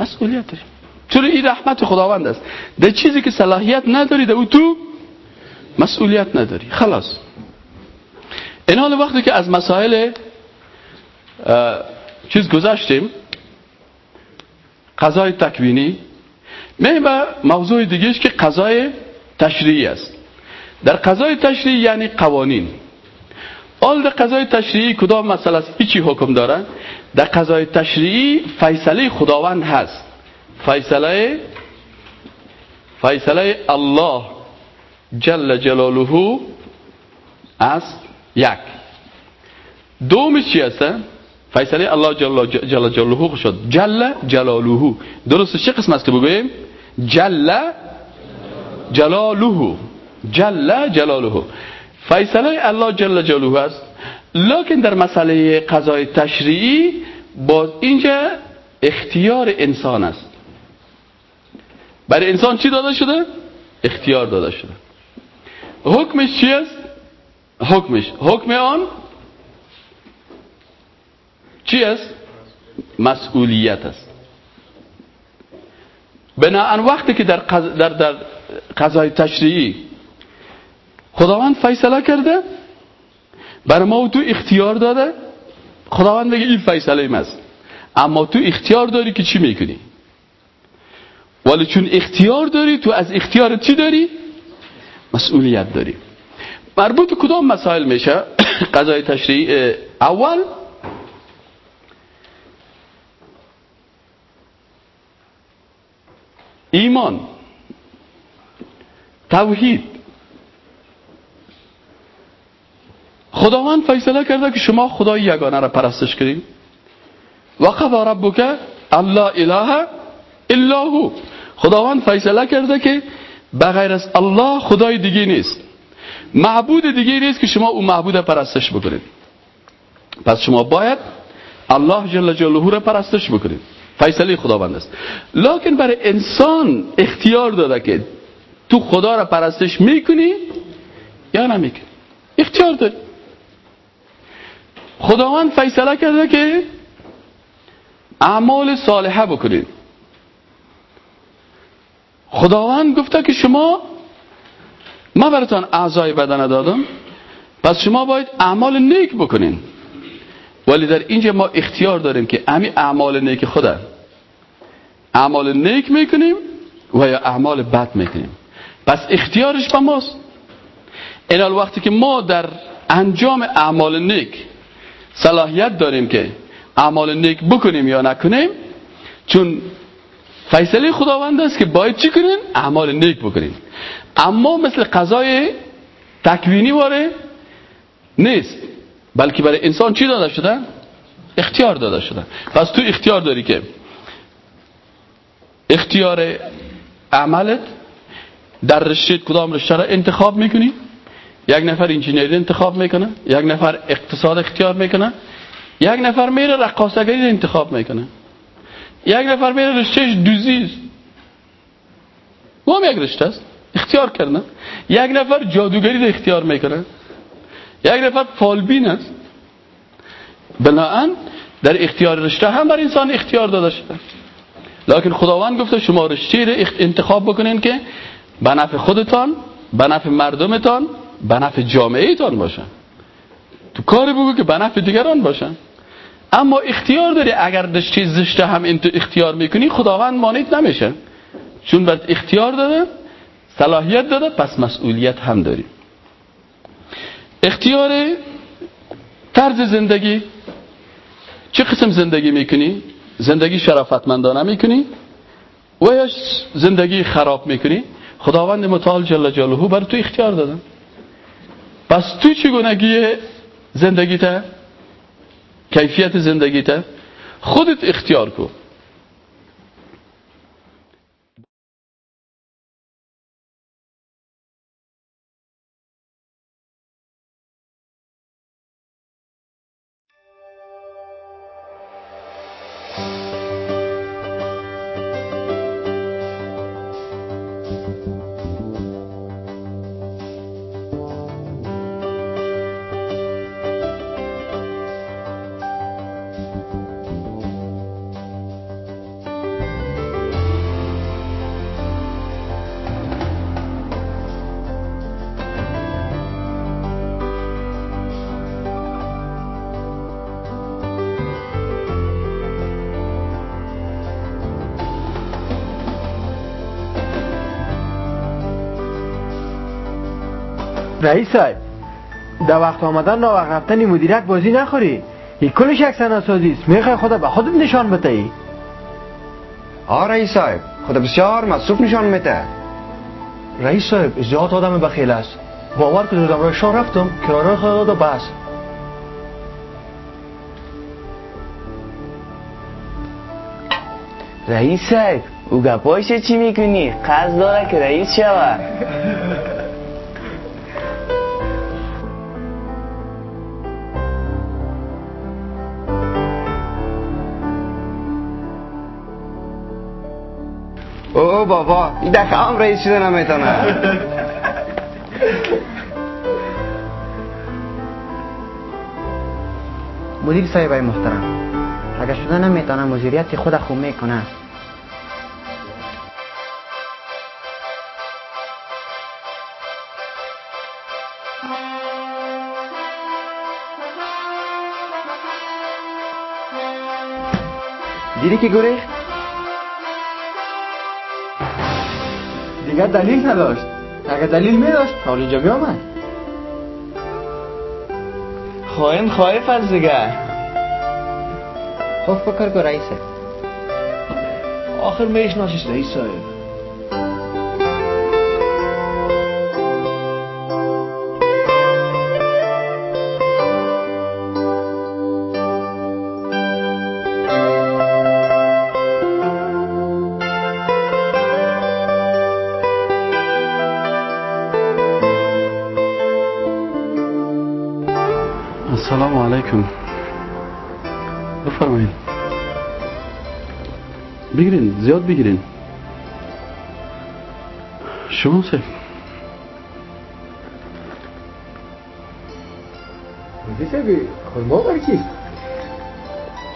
مسئولیت داریم. چرا این رحمت خداوند است؟ در چیزی که صلاحیت نداری در او تو مسئولیت نداری. خلاص. این حال وقتی که از مسائل چیز گذاشتیم قضای تکوینی می به موضوع دیگه که قضای تشریعی است. در قضای تشریعی یعنی قوانین. آل در قضای تشریعی کدام مسئله است؟ چی حکم دارن. در قضای تشریعی فیصله خداوند هست. فیصله فیصله الله جل جلاله است یک. دومش چی هست فیصله الله جل, جل جلاله شد. جل جلاله. درست چه قسم است که بگویم جل جلاله. جل جلاله. فیصله الله جل جلاله است. لکن در مسئله قضای تشریعی باز اینجا اختیار انسان است. برای انسان چی داده شده؟ اختیار داده شده حکمش چی است؟ حکمش حکم آن چی است؟ مسئولیت است بناهن وقتی که در, در, در قضای تشریعی خداوند فیصله کرده بر ما تو اختیار داده خداوند بگه این فیصله ایم است اما تو اختیار داری که چی می‌کنی ولی چون اختیار داری تو از اختیار چی داری؟ مسئولیت داری. مربوط کدام مسائل میشه؟ قضای تشریع اول. ایمان. توحید. خداوند فیصله کرده که شما خدای یگانه را پرستش کنید. و قضا ربک الله اله الا هو. خداوند فیصله کرده که بغیر از الله خدای دیگه نیست. معبود دیگه نیست که شما او معبود پرستش بکنید. پس شما باید الله جل جلاله را پرستش بکنید. فیصله خداوند است. لکن برای انسان اختیار داده که تو خدا را پرستش می‌کنی یا نمی‌کنی؟ اختیار داری. خداوند فیصله کرده که اعمال صالحه بکنید. خداوند گفته که شما ما براتان اعضای بدن دادم. پس شما باید اعمال نیک بکنین. ولی در اینجا ما اختیار داریم که امی اعمال نیک خدا اعمال نیک می‌کنیم و یا اعمال بد می‌کنیم. پس اختیارش به ماست. این وقتی که ما در انجام اعمال نیک صلاحیت داریم که اعمال نیک بکنیم یا نکنیم چون فیصله خداوند است که باید چی کنین اعمال نیک بکنین اما مثل قضای تکوینی واره نیست. بلکه برای انسان چی داده شده؟ اختیار داده شده. پس تو اختیار داری که اختیار عملت در رشته کدام رشته را انتخاب می‌کنی؟ یک نفر انجینری انتخاب می‌کنه یک نفر اقتصاد اختیار می‌کنه یک نفر میره رقاصگری انتخاب می‌کنه. یک نفر میره رشتهش دوزی و هم یک رشته است؟ اختیار کردن یک نفر جادوگری رو اختیار می‌کنه. یک نفر فالبین است. بناهن در اختیار رشته هم بر انسان اختیار داده شده. لکن خداوند گفته شما رشته را انتخاب بکنین که به نفع خودتان به نفع مردمتان به نفع جامعه تان باشه تو کاری بگو که به نفع دیگران باشه اما اختیار داری اگر رشته زشته هم اختیار می‌کنی خداوند مانید نمیشه چون برد اختیار داده صلاحیت داده پس مسئولیت هم داری اختیار طرز زندگی چه قسم زندگی می‌کنی؟ زندگی شرافتمندانه می‌کنی؟ و یا زندگی خراب می‌کنی؟ خداوند متعال جل جلاله بر تو اختیار داده پس تو چگونگی زندگیته؟ کیفیت زندگیته؟ خودت اختیار کن رئیس صاحب در وقت آمدن ناوقت رفتن مدیرک بازی نخوری. این کلش یک سازی است. می‌خوای خدا به خودت نشان بتهی آ رئیس صاحب خدا بسیار مصروف نشان میده. رئیس صاحب ازیاد آدم بخیل است. باور که دادم رای شاه رفتم کرانه خدا داد بس. رئیس صاحب او گپایش چی می‌کنی؟ قصد داره که رئیس شود. او بابا. دفعه هم رئیس شده نمی‌تونه مدیر صاحب محترم اگر شده نمی‌تونه مدیریت خود خوب می‌کنه دیدی که گریخت؟ دیگر دلیل نداشت اگر دلیل می داشت حال اینجا می آمد خواهیم خواهی از دیگر خوب فکر کن رئیسه. آخر میشناسیش رئیس صاحب السلام علیکم. بفرمایید. بگیرین زیاد بگیرین. شما سه.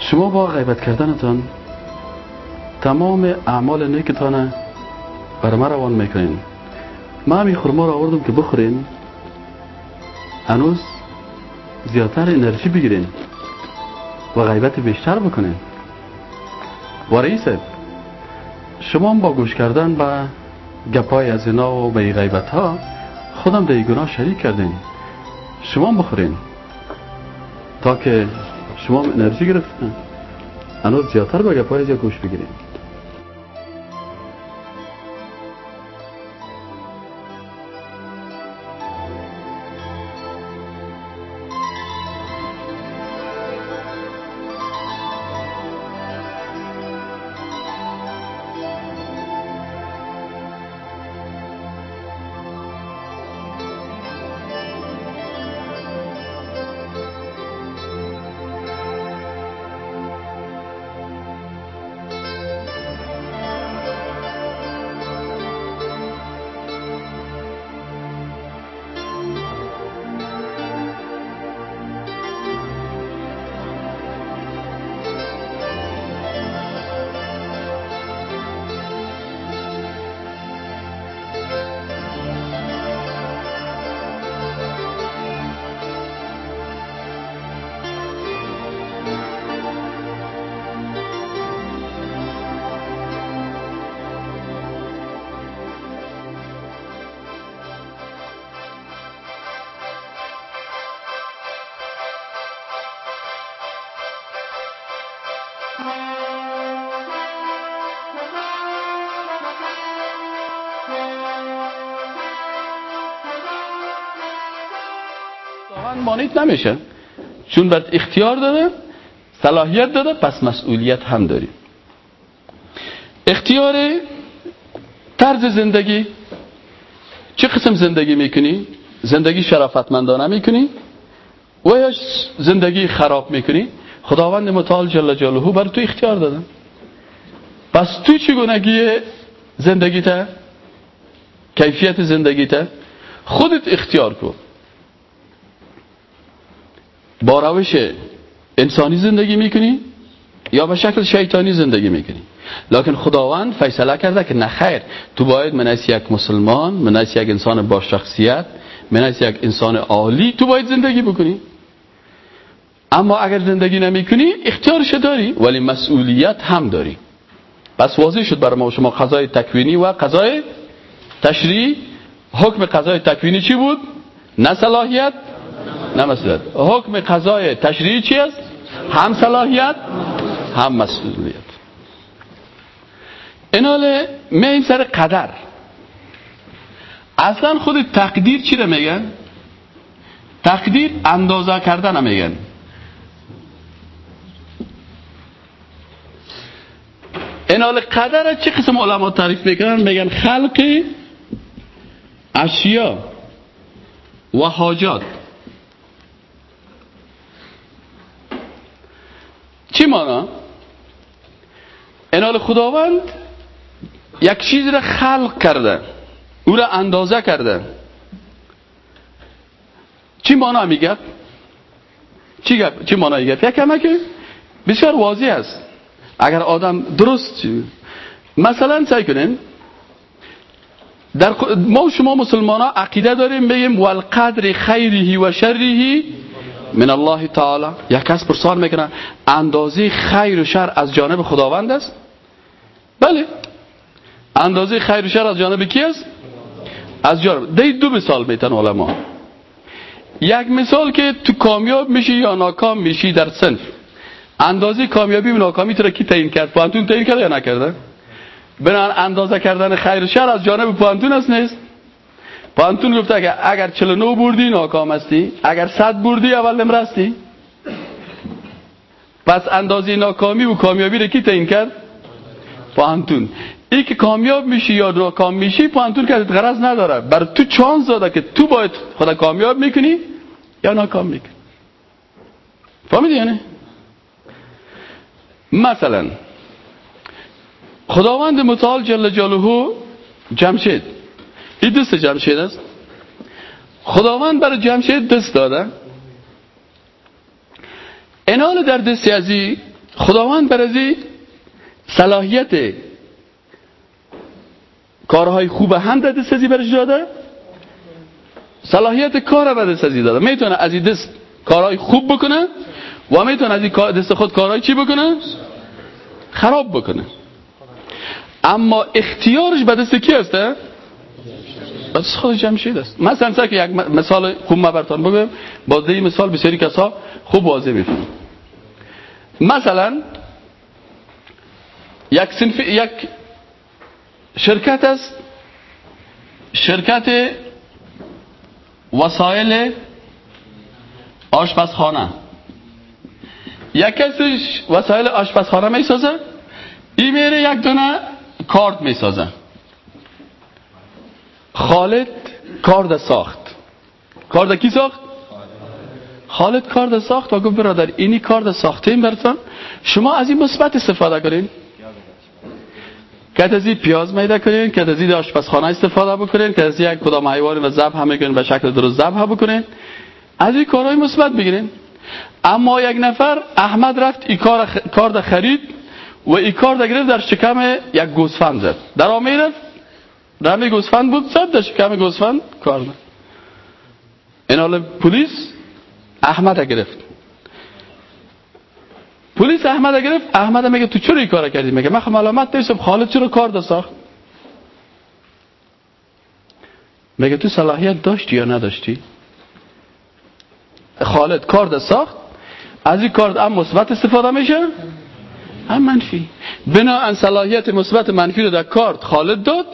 شما با غیبت کردنتان تمام اعمال نیکتان بر ما روان می‌کنین. ما همین خورما رو آوردم که بخورین. هنوز زیادتر انرژی بگیرین و غیبت بیشتر بکنین. و رئیس شما با گوش کردن به گپای از اینا و به غیبت ها خودم در گناه شریک کردین. شما بخورین. تا که شما انرژی گرفتن هنوز زیادتر به گپای از گوش بگیرین. مانیت نمیشه چون بعد اختیار داره صلاحیت داره پس مسئولیت هم داری. اختیار طرز زندگی چه قسم زندگی می‌کنی؟ زندگی شرافتمندانه می‌کنی؟ و یا زندگی خراب می‌کنی؟ خداوند متعال جل جلاله بر تو اختیار داده. پس تو چگونگی زندگیته؟ کیفیت زندگیته؟ خودت اختیار کن. با روش انسانی زندگی می‌کنی یا به شکل شیطانی زندگی می‌کنی. لکن خداوند فیصله کرده که نه خیر تو باید من یک مسلمان من یک انسان با شخصیت من یک انسان عالی تو باید زندگی بکنی. اما اگر زندگی نمی کنی اختیارش داری ولی مسئولیت هم داری پس واضح شد برای ما شما قضای تکوینی و قضای تشریع حکم قضای تکوینی چی بود؟ نه صلاحیت نه مسئولیت حکم قضای تشریعی چی است؟ هم صلاحیت هم مسئولیت ایناله این سر قدر اصلا خود تقدیر چی رو میگن؟ تقدیر اندازه کردن میگن اینال قدر چه قسم علما تعریف می‌کنن میگن خلق اشیا و حاجات چی مانا؟ اینال خداوند یک چیز را خلق کرده او را اندازه کرده چی مانا میگه؟ چی؟ چی مانا میگه؟ یک که بسیار واضح است اگر آدم درست مثلا سعی کنین در ما شما مسلمان ها عقیده داریم بگیم والقدر خیره و شره من الله تعالی. یک کس پرسان می‌کنه اندازه خیر و شر از جانب خداوند است؟ بله. اندازه خیر و شر از جانب کی است؟ از جانب. دی دو مثال میتن علما. یک مثال که تو کامیاب میشی یا ناکام میشی در سنف اندازه کامیابی و ناکامی را کی تعیین کرد؟ پانتون تعیین کرد یا نکرده؟ بنان اندازه کردن خیر شر از جانب پانتون است نیست؟ پانتون گفته که اگر 49 بردی ناکام هستی. اگر 100 بردی اول نمرستی. پس اندازه ناکامی و کامیابی را کی تعیین کرد؟ پانتون ای که کامیاب میشی یا ناکام میشی پانتون که غرض نداره. بر تو چانس داده که تو باید خدا کامیاب می‌کنی یا ناکام می‌کنی. فهمیدی یعنی مثلا خداوند متعال جل جلاله جمشید. این دست جمشید است؟ خداوند برای جمشید دست داده انال در دستی ازی خداوند برای صلاحیت کارهای خوب هم در دست ازی برش داده؟ صلاحیت کار برای دست ازی داده. می‌تونه از دست کارهای خوب بکنه؟ و می‌تونه از این دست خود کارهای چی بکنه؟ خراب بکنه. اما اختیارش به دست کی هسته بس خود جمشید است. مثلا سر که یک مثال خوب ما براتون بگم با دی مثال بسیاری کسا خوب واضح می‌فهمن مثلا یک سنف یک شرکت است. شرکت وسایل آشپزخانه. یک کسی وسایل آشپزخانه می‌سازه این میره یک دونه کارت می‌سازه. خالد کارد ساخت. کارد کی ساخت؟ خالد کارد ساخت. و گفت برادر اینی کارد ساخته این براتون. شما از این مثبت استفاده کنین. این پیاز میده کنین که از این آشپزخانه استفاده بکنین از یک کدام حیوانی و ذبح هم می‌کنین به شکل درست ذبح بکنین. از این کارهای مثبت بگیرین. اما یک نفر احمد رفت این کار, کار خرید و این کار گرفت در شکم یک گوسفند زد. در آمی رفت رمی گوسفند بود؟ زد در شکم گوسفند کار زد این حال پلیس احمد گرفت. پلیس احمد گرفت. احمد میگه تو چرا این کار کردی؟ میگه من خب علامت نیستم. خالد چرا کار دا ساخت. میگه تو صلاحیت داشتی یا نداشتی؟ خالد کار ساخت. از این کارت هم مثبت استفاده میشه؟ هم منفی. بنا صلاحیت مثبت منفی رو در کارت خالد داد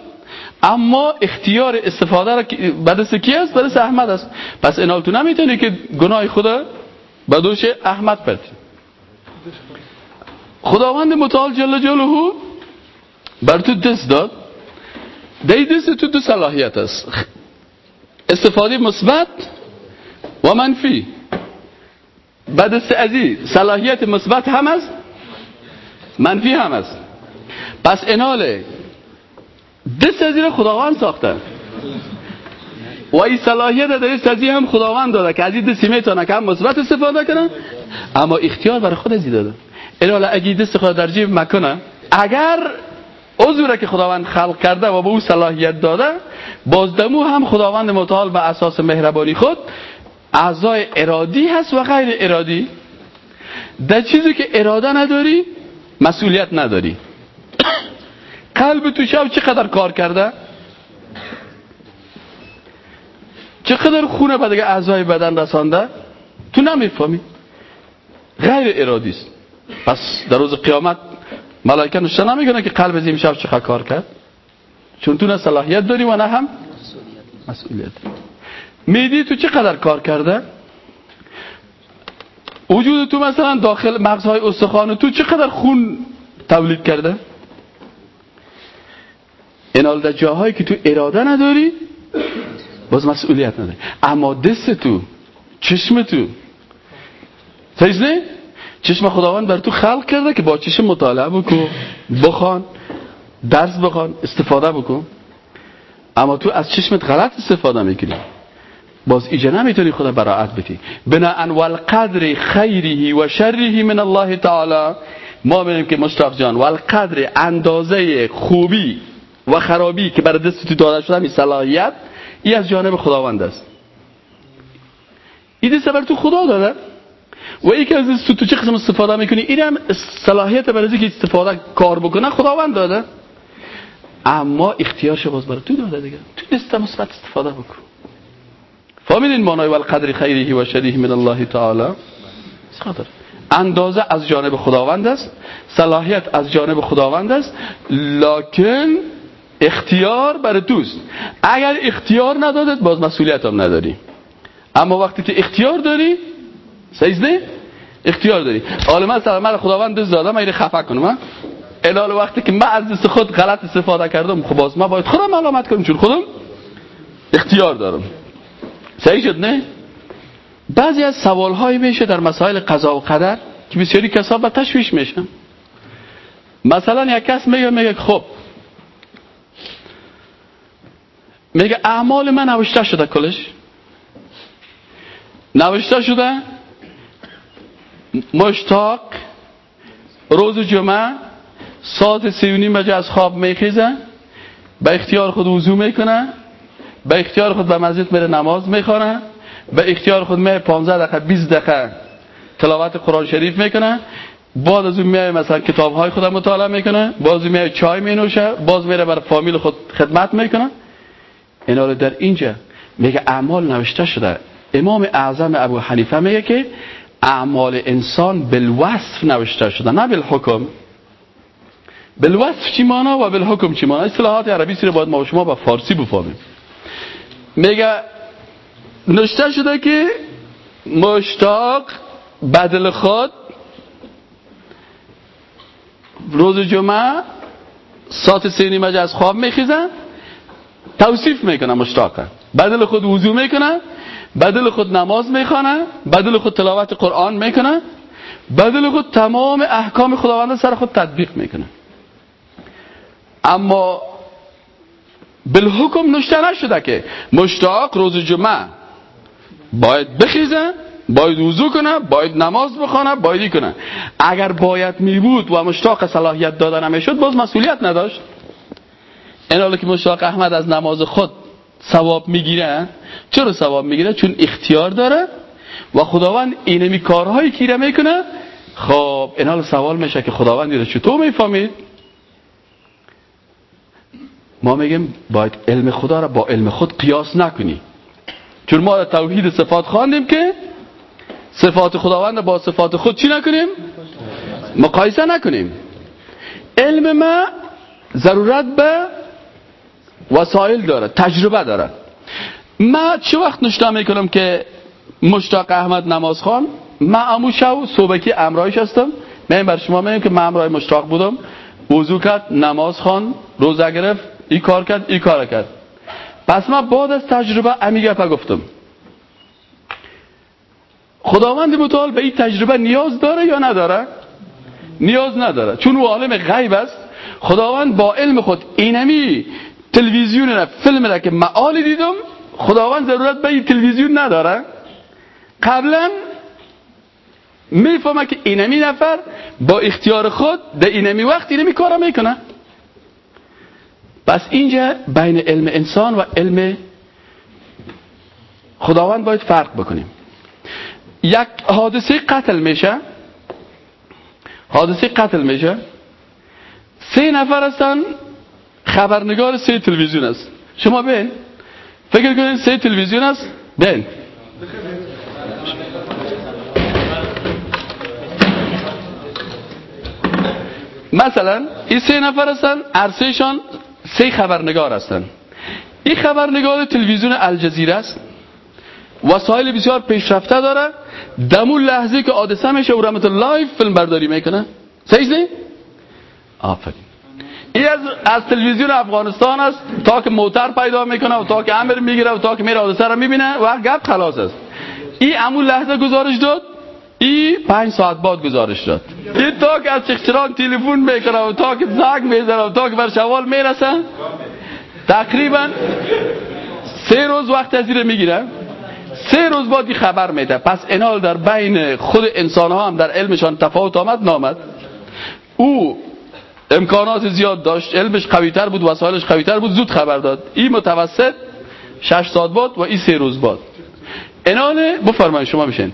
اما اختیار استفاده را به دست کی است؟ به دست احمد است. پس اینال تو نمی‌تونی که گناه خدا به دوش احمد پرتی خداوند متعال جل جلاله بر تو دست داد. دی دست تو دو صلاحیت است. استفاده مثبت و منفی بعد ازی صلاحیت مثبت هم است منفی هم است. پس اناله دست ازی رو خداوند ساخته. و این صلاحیت در دست ازی هم خداوند داده که از این دستی می‌تونه که هم مثبت استفاده کنه اما اختیار برای خود ازی داده. اناله اگه دست خدا در جیب مکنه اگر عضوره که خداوند خلق کرده و به او صلاحیت داده بازدمو هم خداوند متعال به اساس مهربانی خود اعضای ارادی هست و غیر ارادی؟ در چیزی که اراده نداری مسئولیت نداری. قلب تو شب چقدر کار کرده؟ چقدر خونه به دیگه اعضای بدن رسانده؟ تو نمی‌فهمی. غیر ارادی است. پس در روز قیامت ملائکه نشته نمی‌کنه که قلب زیم شب چقدر کار کرد. چون تو نه صلاحیت داری و نه هم مسئولیت. میدی تو چقدر کار کرده وجود تو مثلا داخل مغزهای استخوان تو چقدر خون تولید کرده اینال در جاهایی که تو اراده نداری باز مسئولیت نداری اما دست تو چشم تو سیزنه چشم خداوند بر تو خلق کرده که با چشم مطالعه بکن بخوان درس بخوان استفاده بکن اما تو از چشمت غلط استفاده می‌کنی باز ایجا نمی‌تونی خدا براعت بتی بنا والقدر خیره و شره من الله تعالی. ما بینیم که مشتاق جان والقدر اندازه خوبی و خرابی که برای دست تو داده شده این صلاحیت ای از جانب خداوند است. این دست بر تو خدا داده و ای که از دست تو چه قسم استفاده می‌کنی این هم صلاحیت برای که استفاده کار بکنه خداوند داده. اما اختیارش باز برای تو داده دیگه. تو دست مثبت استفاده بکن. فهمیدین مانای والقدر خیره و شدیه من الله تعالی خاطر اندازه از جانب خداوند است. صلاحیت از جانب خداوند است. لکن اختیار برای توست اگر اختیار ندادت باز مسئولیت هم نداری. اما وقتی که اختیار داری سیزده اختیار داری. حالا مثلا من خداوند دست دادم من خفه کنم الال وقتی که من از دست خود غلط استفاده کردم خب باز من باید خودم علامت کنم چون خودم اختیار دارم. صحیح شد نه؟ بعضی از سوال هایی میشه در مسائل قضا و قدر که بسیاری کسا به تشویش میشن. مثلا یک کس میگه میگه خب میگه اعمال من نوشته شده کلش. نوشته شده مشتاق روز جمعه ساعت سی و از خواب میخیزه به اختیار خود وضو می‌کنه. به اختیار خود به مسجد میره نماز می‌خوانه به اختیار خود میره 15 دقیقه 20 دقیقه تلاوت قرآن شریف می‌کنه بعد از اون میای مثلا کتاب های خود مطالعه می‌کنه باز میای چای مینوشه باز میره بر فامیل خود خدمت می‌کنه. اینا در اینجا میگه اعمال نوشته شده. امام اعظم ابو حنیفه میگه که اعمال انسان بالوصف نوشته شده نه بالحکم. بالوصف چی مانا و بالحکم چی مانا اصطلاحات عربی سیر باید ما شما با فارسی بفهمیم. میگه نوشته شده که مشتاق بدل خود روز جمعه ساعت سه نیمه از خواب میخیزن توصیف می‌کنه مشتاق. بدل خود وضو می‌کنه بدل خود نماز می‌خوانه بدل خود تلاوت قرآن می‌کنه بدل خود تمام احکام خداوند سر خود تطبیق می‌کنه. اما بالحکم نشته نشده که مشتاق روز جمعه باید بخیزه باید وضو کنه باید نماز بخونه بایدی کنه. اگر باید می بود و مشتاق صلاحیت داده نمی‌شد باز مسئولیت نداشت. این حالا که مشتاق احمد از نماز خود ثواب می‌گیره چرا ثواب می‌گیره؟ چون اختیار داره و خداوند اینمی کارهایی کیره می‌کنه خب این حال سوال میشه که خداوند رو چطور می‌فهمید؟ ما میگیم باید علم خدا را با علم خود قیاس نکنی. چون ما در توحید صفات خواندیم که صفات خداوند با صفات خود چی نکنیم؟ مقایسه نکنیم. علم ما ضرورت به وسایل داره تجربه داره. من چه وقت نشتا می‌کنم که مشتاق احمد نماز خان من امو شو صوبکی امرایش هستم. من بر شما میگم که من امرای مشتاق بودم. وضو کرد نماز خان روزه گرفت. ای کار کرد ای کار کرد پس من بعد از تجربه امی گفتم. خداوند متعال به این تجربه نیاز داره یا نداره؟ نیاز نداره. چون او عالم غیب است خداوند با علم خود اینمی تلویزیون را فیلم را که معال دیدم خداوند ضرورت به این تلویزیون نداره. قبلا می‌فهمه که اینمی نفر با اختیار خود در اینمی وقت اینمی کارا می‌کنه. پس اینجا بین علم انسان و علم خداوند باید فرق بکنیم. یک حادثه قتل میشه. حادثه قتل میشه. سه نفر هستن. خبرنگار سه تلویزیون است. شما بین. فکر کنید سه تلویزیون است. بین. مثلا این سه نفر هستن. عرصهشان سه خبرنگار هستن. این خبرنگار تلویزیون الجزیره است. وسایل بسیار پیشرفته داره. د امون لحظه که حادثه میشه و رقم live فیلم برداری می‌کنه. صحیح آفرین. این از, از تلویزیون افغانستان است. تا که موتر پیدا می‌کنه و تا که امر می‌گیره و تا که میره حادثه رو می‌بینه و گپ خلاص است. این امون لحظه گزارش داد. ای پنج ساعت بعد گزارش داد. این تا که از چخچران تلفن می‌کنه و تا که زنگ می‌زنه و تا که بر شوال می‌رسه تقریبا سه روز وقت از می‌گیره سه روز بعد خبر میده. پس انال در بین خود انسان ها هم در علمشان تفاوت آمد نامد. او امکانات زیاد داشت. علمش قویتر بود وسایلش قویتر بود زود خبر داد. این متوسط شش ساعت بعد و این سه روز بعد انال بفرمایید شما میشین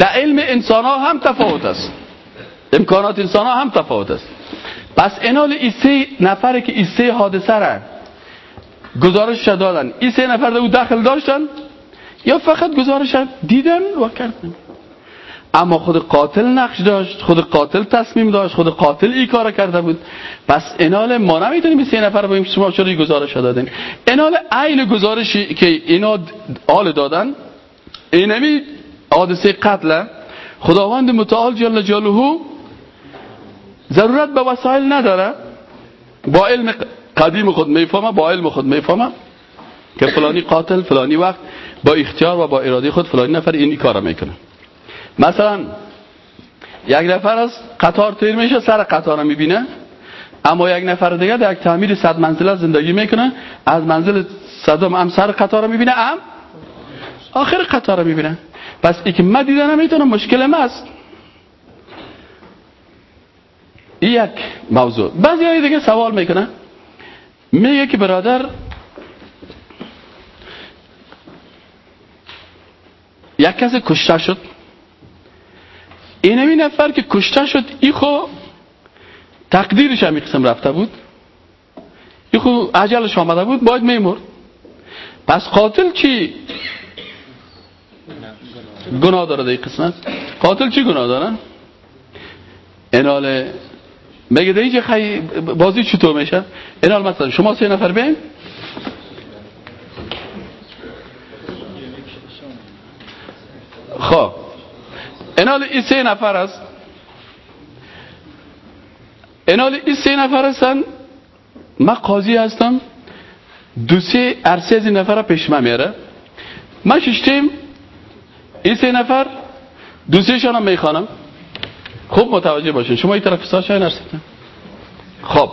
در علم انسان ها هم تفاوت است. امکانات انسان ها هم تفاوت است. پس انال این سه نفره که این سه حادثه را گزارش دادن این سه نفر در او دخل داشتن یا فقط گزارش دیدن و کردن اما خود قاتل نقش داشت خود قاتل تصمیم داشت خود قاتل ای کار کرده بود. پس انال ما نمی‌تونیم به سه نفر بگیم شما چرا این گزارش دادن؟ انال عین گزارشی که اینا آل دادن اینمی حادثه قتل خداوند متعال جل جلاله ضرورت به وسایل نداره. با علم قدیم خود می‌فهمه با علم خود می‌فهمه که فلانی قاتل فلانی وقت با اختیار و با اراده خود فلانی نفر اینی کارا می‌کنه. مثلا یک نفر از قطار تیر میشه سر قطار می‌بینه اما یک نفر دیگه در یک تعمیر صد منزله زندگی می‌کنه از منزل صدام هم سر قطار می‌بینه هم آخر قطار می‌بینه. پس ای که من دیدن نمی‌تونم مشکل ما است یک موضوع. بعضی های دیگه سوال می‌کنه میگه که برادر یک کسی کشته شد. اینمی نفر که کشته شد ای خو تقدیرش هم قسم رفته بود. ای خو عجلش آمده بود باید میمرد. پس قاتل چی؟ گناه داره در قسمت قاتل چی گناه داره انال مگه در خی بازی چطور میشه انال مثلا شما سه نفر بین خب انال این سه نفر است انال این سه نفر هستن من قاضی هستم دو سه عرصه از این نفر پیش من میاره من ششتیم این سه نفر دو سه شانم می‌خوانم. خوب متوجه باشین. شما این طرف سا نرسیدن خب.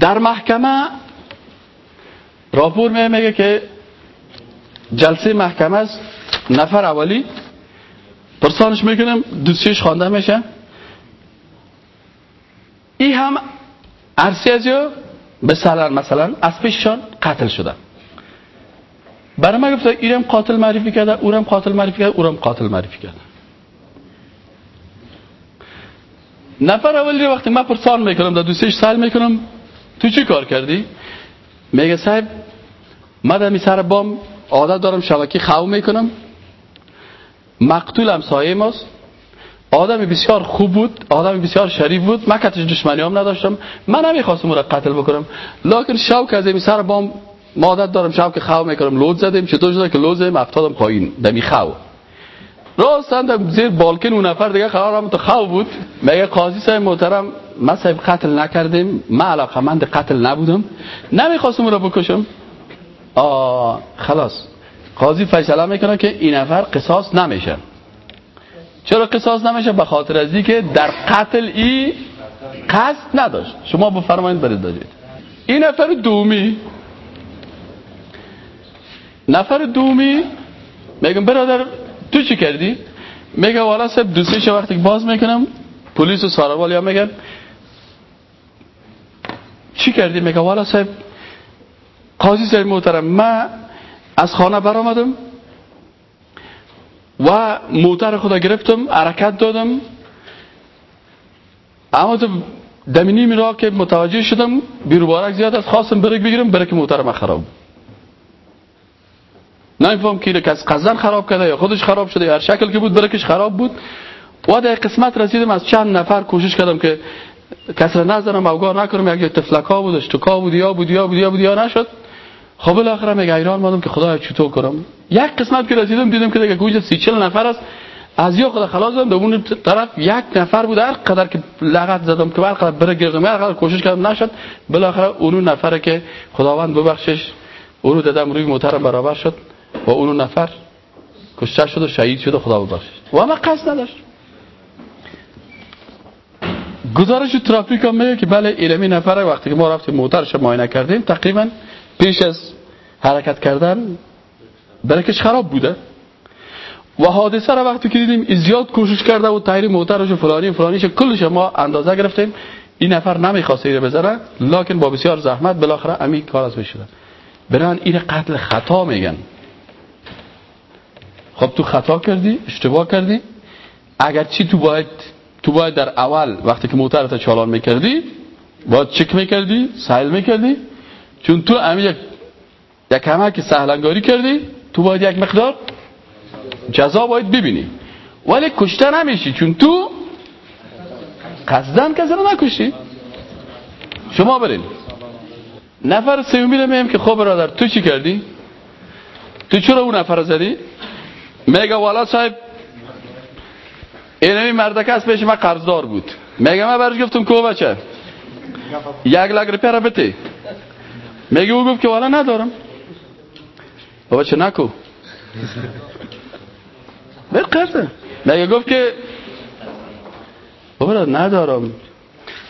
در محکمه راپور میگه که جلسه محکمه است. نفر اولی. پرسانش می‌کنم دوستیش خوانده میشه؟ این هم عرصی از به سالن مثلا از پیششان قتل شده برای من گفته اینم قاتل معرفی کرده اونم قاتل معرفی کرده اونم قاتل معرفی کرده نفر اولی وقتی من پرسان می‌کنم در دوستیش سال می‌کنم تو چی کار کردی؟ میگه صاحب من در سر بام عادت دارم شبکه خو می‌کنم مقتول هم سایه ماست آدم بسیار خوب بود آدم بسیار شریف بود من کتش دشمنی هم نداشتم من نمی‌خواستم او را قتل بکنم لکن شوک از این سر بام مادت دارم شوک خو می‌کنم لود زدیم چطور شده که لود زدیم؟ افتادم پایین دمی خو راستن زیر بالکن اون نفر دیگه قرارم تو خو بود. میگه قاضی صاحب محترم ما صاحب قتل نکردیم ما علاقه مند قتل نبودم. نمی‌خواستم اون را بکشم. آه خلاص. قاضی فیصله می‌کنه که این نفر قصاص نمیشه. چرا قصاص نمیشه؟ به خاطر از که در قتل ای قصد نداشت. شما بفرمایید برید دارید این نفر دومی نفر دومی میگم برادر تو چی کردی؟ میگه والا سب دوستش وقتی باز می‌کنم پلیس و ساروال یا میگن چی کردی؟ میگه والا صاحب قاضی صاحب محترم من از خانه برآمدم و موتر خدا گرفتم حرکت دادم. اما تو دمینی میرا که متوجه شدم بیرو بارک زیاد از خواستم برک بگیرم برک موتر ما خراب نمیفهم که کس قزن خراب کرده یا خودش خراب شده یا هر شکل که بود برکش خراب بود. و در قسمت رسیدم از چند نفر کوشش کردم که کسر نزنم اوگاه نکنم یک تفلکا بود اشتکا بود یا بود یا بود یا بود یا نشد. خب بالاخره میگه ایران مادم که خدا چطور کنم؟ یک قسمت که رسیدم دیدم که دیگه گوش سی چل نفر است. از یا خدا خلاص دادم اون طرف یک نفر بود. هر قدر که لغت زدم که هر قدر بره گردم هر قدر کوشش کردم نشد. بالاخره اون نفر که خداوند ببخشش اونو دادم روی موتر برابر شد. و اون نفر کشته شد و شهید شد و خدا ببخشش و ما قصد نداشت. گزارش ترافیک هم میگه که بله ایرمی نفر وقتی که ما رفتیم موترش معاینه کردیم تقریبا پیش از حرکت کردن برکش خراب بوده. و حادثه را وقتی که دیدیم زیاد کوشش کرده و تایر موترش و فلانی فلانیش کلش ما اندازه گرفتیم. این نفر نمی‌خواست ایره بزنه لکن با بسیار زحمت بالاخره امی کار از شده بران این قتل خطا میگن. خب تو خطا کردی اشتباه کردی. اگر چی تو باید تو باید در اول وقتی که موترت چالان می‌کردی باید چک می‌کردی سایل می‌کردی. چون تو امی یک یک که سهلنگاری کردی تو باید یک مقدار جزا باید ببینی. ولی کشته نمیشی چون تو قصدن کسی رو نکشی. شما برین. نفر سیومی رو که خب برادر تو چی کردی؟ تو چرا اون نفر زدی؟ میگه والا صاحب اینمی مردک از پیش من قرضدار بود میگه من برش گفتم که بچه یک لگ روپیه را بته میگه او گفت که والا ندارم بابا چه نکو بر قرضه میگه گفت که بابا ندارم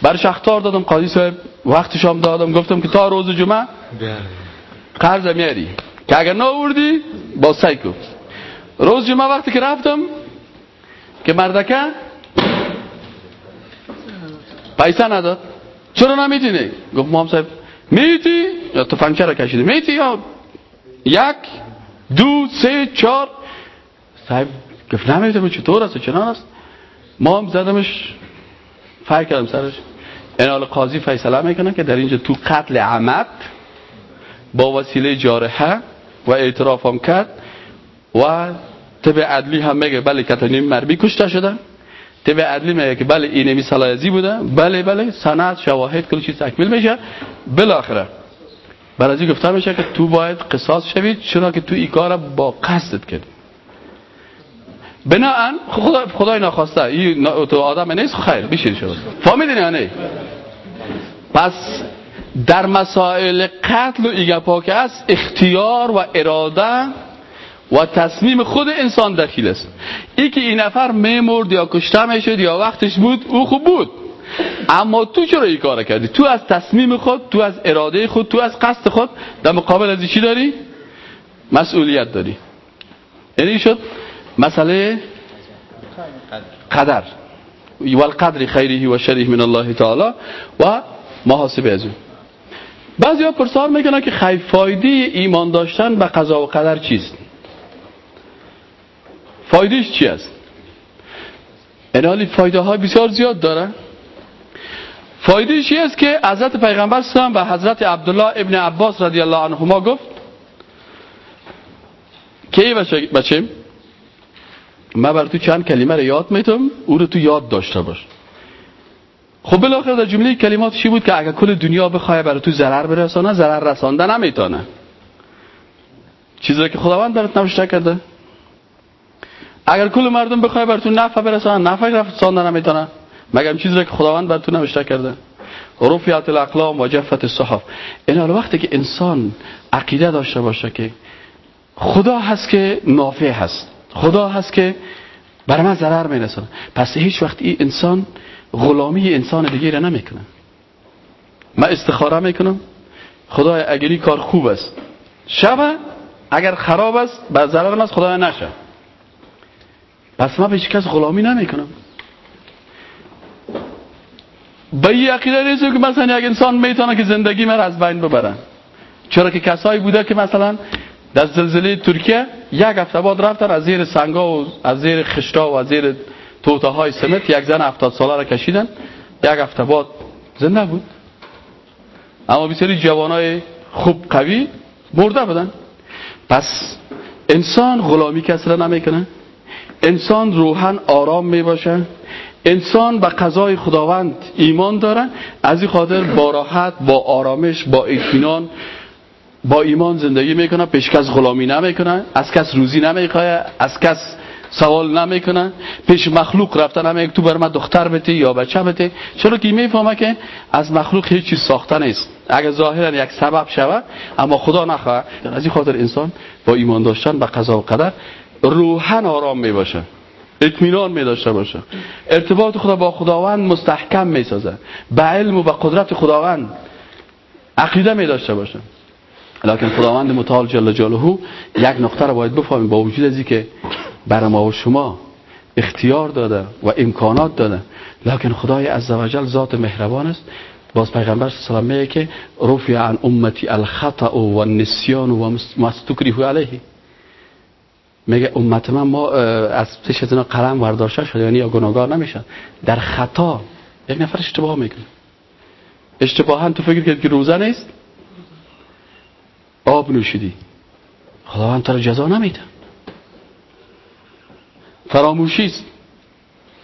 برش اختار دادم قاضی صاحب وقتی شام دادم گفتم که تا روز جمعه قرض میاری که اگر ناوردی با سیکو روز جمعه وقتی که رفتم که مردکه پیسه نداد. چرا نمیتینه گفت مام صاحب میتی؟ یا تو فنچه را کشیده میتی یا یک دو سه چهار؟ صاحب گفت نمی‌تونم چطور است چنان است. ما هم زدمش فکر کردم سرش. انال قاضی فیصله می‌کنه که در اینجا تو قتل عمد با وسیله جارحه و اعتراف هم کرد. و طب عدلی هم میگه بله کتانی مربی کشته شدن طب عدلی میگه که بله اینمی سلایزی بوده. بله بله سند شواهد کل چیز تکمیل میشه. بالاخره برای گفته میشه که تو باید قصاص شوید چرا که تو این کار با قصدت کردی بناهن خدا خدای ناخواسته این تو آدم نیست خیر بشین شد. فهمیدین یا نه؟ پس در مسائل قتل و ایگپا که است اختیار و اراده و تصمیم خود انسان دخیل است. ای که این نفر میمرد یا کشته می‌شد یا وقتش بود او خوب بود. اما تو چرا این کار کردی؟ تو از تصمیم خود تو از اراده خود تو از قصد خود در مقابل از چی داری؟ مسئولیت داری. یعنی شد مسئله قدر. والقدر خیره و شریح من الله تعالی و محاسب از اون بعضی ها پرسان می‌کنن که خیلی فایده ایمان داشتن به قضا و قدر چیست؟ فایدهش چی است؟ انالی فایده های بسیار زیاد داره. فایده چی است که حضرت پیغمبر سلام و حضرت عبدالله ابن عباس رضی الله عنهما گفت که بچه, بچه؟ من بر تو چند کلمه رو یاد میتم او رو تو یاد داشته باش. خب بالاخره در جمله کلمات چی بود که اگر کل دنیا بخواه بر تو ضرر برسانه ضرر رسانده نمی‌تونه. چیزی که خداوند برات نوشته کرده. اگر کل مردم بخواه بر تو نفع برسانه نفع رسانده نمی‌تونه مگر چیزی که خداوند بر تو نوشته کرده. رفعت الاقلام و جفت الصحف. این حال وقتی که انسان عقیده داشته باشه که خدا هست که نافع هست. خدا هست که بر من ضرر میرسونه پس هیچ وقت این انسان غلامی انسان دیگه را نمی‌کنه. من استخاره می‌کنم. خدا اگر این کار خوب است. شب اگر خراب است بر ضرر من خدا نشه پس من به هیچ کس غلامی نمی‌کنم. به این عقیده نیست که مثلا یک انسان می‌تونه که زندگی من از بین ببره چرا که کسایی بوده که مثلا در زلزله ترکیه یک هفته بعد رفتن از زیر سنگا و از زیر خشتا و از زیر توته های سمت یک زن هفتاد ساله را کشیدن. یک هفته بعد زنده بود. اما بسیاری جوانای خوب قوی مرده بودن. پس انسان غلامی کس را نمی‌کنه؟ انسان روحن آرام می باشه انسان به قضای خداوند ایمان داره. از این خاطر با راحت با آرامش با اطمینان با ایمان زندگی می‌کنه. پیش کس غلامی نمی‌کنه. از کس روزی نمی‌خواه. از کس سوال نمی‌کنه. پیش مخلوق رفتن همه تو بر من دختر بده یا بچه بده. چرا که می‌فهمه که از مخلوق هیچ چیز ساخته نیست. اگر ظاهرا یک سبب شود اما خدا نخواه. از این خاطر انسان با ایمان داشتن به قضا و قدر روحن آرام می باشه اطمینان می داشته باشه. ارتباط خدا با خداوند مستحکم می سازه به علم و به قدرت خداوند عقیده می داشته باشه. لکن خداوند متعال جل جلاله یک نقطه رو باید بفهمیم با وجود از که بر ما و شما اختیار داده و امکانات داده. لکن خدای عزوجل ذات مهربان است. باز پیغمبر صلی الله علیه که رفع عن امتی الخطا و النسیان و مستکره علیه. میگه امت من ما از پیش از اینا قلم ورداشته شده یعنی یا گناهگار نمیشن. در خطا یک نفر اشتباه می‌کنه. اشتباها تو فکر کرد که روزه نیست؟ آب نوشیدی. خداوند تو جزا نمیده. فراموشی است.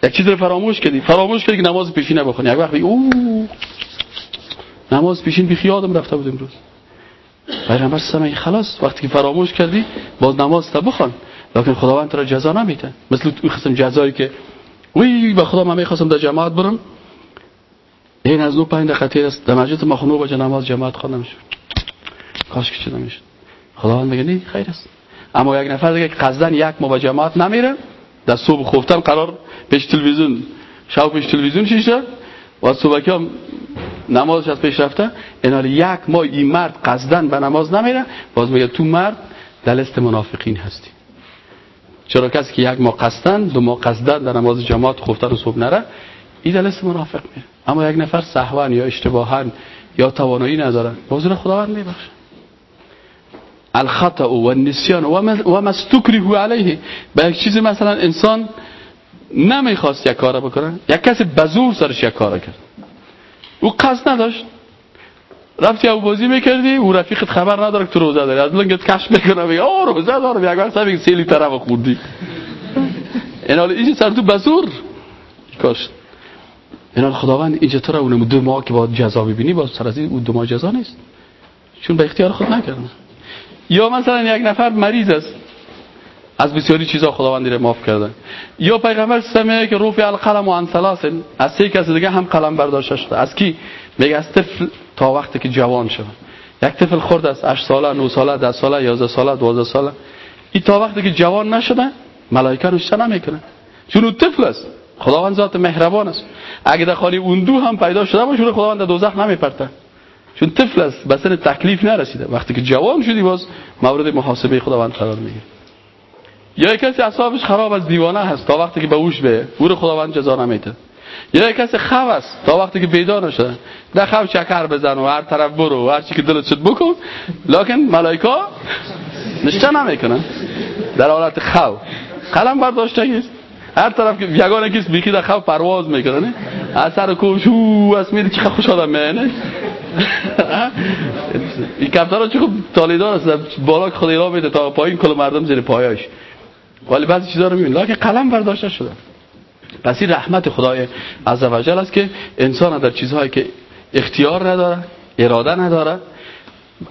یک چیز رو فراموش کردی. فراموش کردی که نماز پیشین نبخونی. یک وقت او نماز پیشین بی خیالم رفته بود امروز. پیغمبر سمی خلاص. وقتی که فراموش کردی باز نماز تا بخوان. لکن خداوند تو را جزا نمیده. مثل اون قسم جزایی که وی به خدا من می‌خواستم در جماعت برم. این از نو پنج دقیقه است. در مسجد ما خونو بجا نماز جماعت خواندم نمیشه کاش که چه خداوند میگه نه خیر است. اما یک نفر دیگه قصدن یک ما به جماعت نمیره در صبح خفتن قرار پیش تلویزیون. شب پیش تلویزیون شیشه و صبح هم نمازش از پیش رفته. اینال یک ما این مرد قصدن به نماز نمیره. باز میگه تو مرد در لست منافقین هستی. چرا کسی که یک ما قصدن دو ما قصدن در نماز جماعت خفتن و صبح نره این در لست منافق میره اما یک نفر سهوان یا اشتباهن یا توانایی نداره بازور خداوند میبخشه. الخطا و النسیان و ما استکره علیه. به یک چیزی مثلا انسان نمی‌خواست یک کار بکنه یک کسی بزور سرش یک کار کرد. او قصد نداشت. رفتی او بازی می‌کردی او رفیقت خبر نداره که تو روزه داری. از لنگت کش می‌کنه میگه آه روزه دارم یک وقت سبیل سیلی طرف خوردی. این حال اینجا سر تو بزور کاش. این حال خداوند اینجا تو اونم دو ماه که باید جزا ببینی باز سر از این دو ماه جزا نیست. چون به اختیار خود نکردن. یا مثلا یک نفر مریض است. از بسیاری چیزا خداوند را معاف کرده. یا پیغمبر سمیه که رفع القلم و عن از سه کسی دیگه هم قلم برداشته شده. از کی؟ میگه از طفل تا وقتی که جوان شود یک طفل خورد است 8 ساله 9 ساله 10 ساله 11 ساله 12 ساله. این تا وقتی که جوان نشده ملائکه رو نمی‌کنه چون طفل است. خداوند ذات مهربان است. اگه در خالی اون دو هم پیدا شده باشه خداوند در دوزخ نمیپرته. چون طفل است به سن تکلیف نرسیده. وقتی که جوان شدی باز مورد محاسبه خداوند قرار می‌گیره یا کسی اعصابش خراب از دیوانه هست تا وقتی که به اوش به او رو خداوند جزا نمیده. یا کسی خو است تا وقتی که بیدار نشه. در خو چکر بزن و هر طرف برو و هر چی که دلت شد بکن. لکن ملائکه نشته نمی‌کنن. در حالت خو قلم برداشته است هر طرف که یگانه کس بیخی در خو پرواز می‌کنه از سر کوش او از میره چه خوش آدم میانه این کفتر چه خوب تالیدار است. بالا خود ایران میده تا پایین کل مردم زیر پایش. ولی بعضی چیزا رو می‌بینید لکن قلم برداشته شده. پس این رحمت خدای عزوجل است که انسان در چیزهایی که اختیار نداره اراده نداره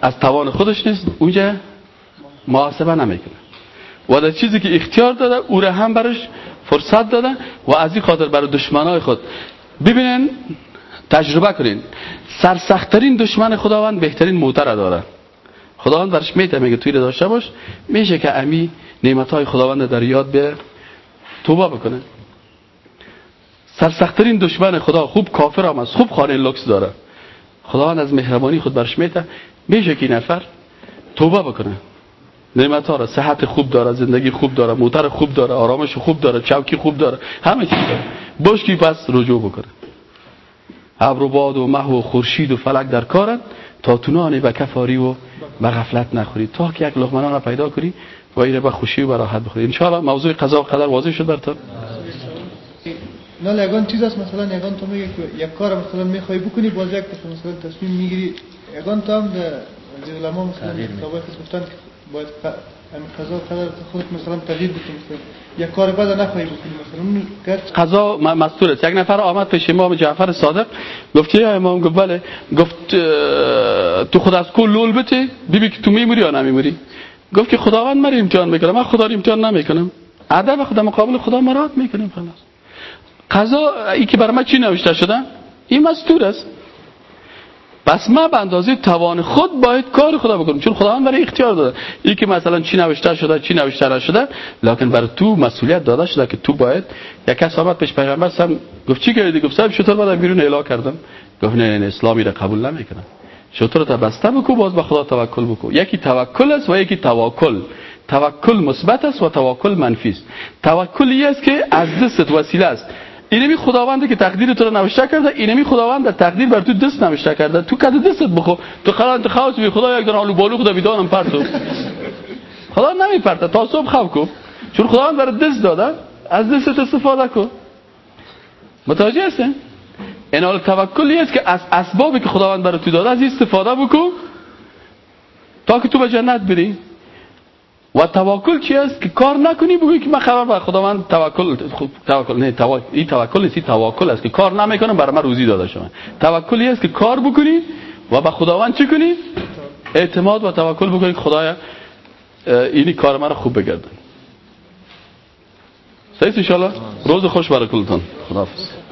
از توان خودش نیست اونجا محاسبه نمی‌کنه. و در چیزی که اختیار داده او را هم برش فرصت داده و از این خاطر برای دشمنای خود ببینن تجربه کنین. سرسختترین دشمن خداوند بهترین موتر داره. خداوند برش میته میگه توی داشته باش میشه که امی نعمت های خداوند در یاد به توبه بکنه. سرسختترین دشمن خدا خوب کافر هم است خوب خانه لکس داره. خداوند از مهربانی خود برش میته میشه که این نفر توبه بکنه. نعمت ها را صحت خوب داره زندگی خوب داره موتر خوب داره آرامش خوب داره چوکی خوب داره همه چیز داره. باش که پس رجوع بکنه. ابر و باد و مه و خورشید و فلک در کارن. تا تونانی به کفاری و به غفلت نخوری. تا که یک لقمه را پیدا کنی و ایره به خوشی و راحت بخوری. ان موضوع قضا و قدر واضح شد براتون. نه یگان چیز است. مثلا یگان تو میگه که یک کار مثلا می‌خوای بکنی باز یک مثلا تصمیم می‌گیری. یگان تو هم در علما مثلا کتابای گفتن که باید قضا قدر خودت مثلا تغییر بدی. مثلا یک کار بعد نخواهی بکنی. مثلا قضا مستور است. یک نفر آمد پیش امام جعفر صادق گفت یا امام گفت بله. گفت تو خود از کل لول بته ببین که تو میموری یا نمیموری؟ گفت که خداوند مرا امتحان می‌کنه. من خدا رو امتحان نمی‌کنم. ادب خدا مقابل خدا مراد می‌کنیم. خلاص. قضا ای که برای من چی نوشته شده؟ این مستور است. پس ما به اندازه توان خود باید کار خدا بکنیم. چون خداوند برای اختیار داده. این که مثلا چی نوشته شده چی نوشته نشده لکن برای تو مسئولیت داده شده که تو باید یک کس آمد پیش پیغمبر سم گفت چی کردی؟ گفت صاحب چطور بعد بیرون اعلام کردم. گفت نه اسلامی را قبول نمی‌کنم. چطور تا بسته بکو باز به خدا توکل بکو. یکی توکل است و یکی توکل توکل مثبت است و توکل منفی است. توکلی است که از دست وسیله است. اینمی خداوند که تقدیر تو رو نوشته کرده اینمی خداوند در تقدیر بر تو دست نوشته کرده. تو کده دستت بخو تو خلا انتخاب بی خدا یک دن آلو بالو خدا بیدانم پرتو. خدا نمی پرته تا صبح خواب کن. چون خداوند بر دست داده از دستت استفاده کن. متوجه هستین این حال توکلی است که از اسبابی که خداوند برای تو داده از استفاده بکن تا که تو به جنت بری. و توکل چی است؟ که کار نکنی بگویی که من خبر بر خداوند توکل توکل نه توکل این توکل نیست توکل است که کار نمی‌کنم برای من روزی داده شما. توکلی است که کار بکنی و به خداوند چی کنی؟ اعتماد و توکل بکنی خدایا اینی کار من خوب بگردن. سعید ان روز خوش برای کلتان. خداحافظ.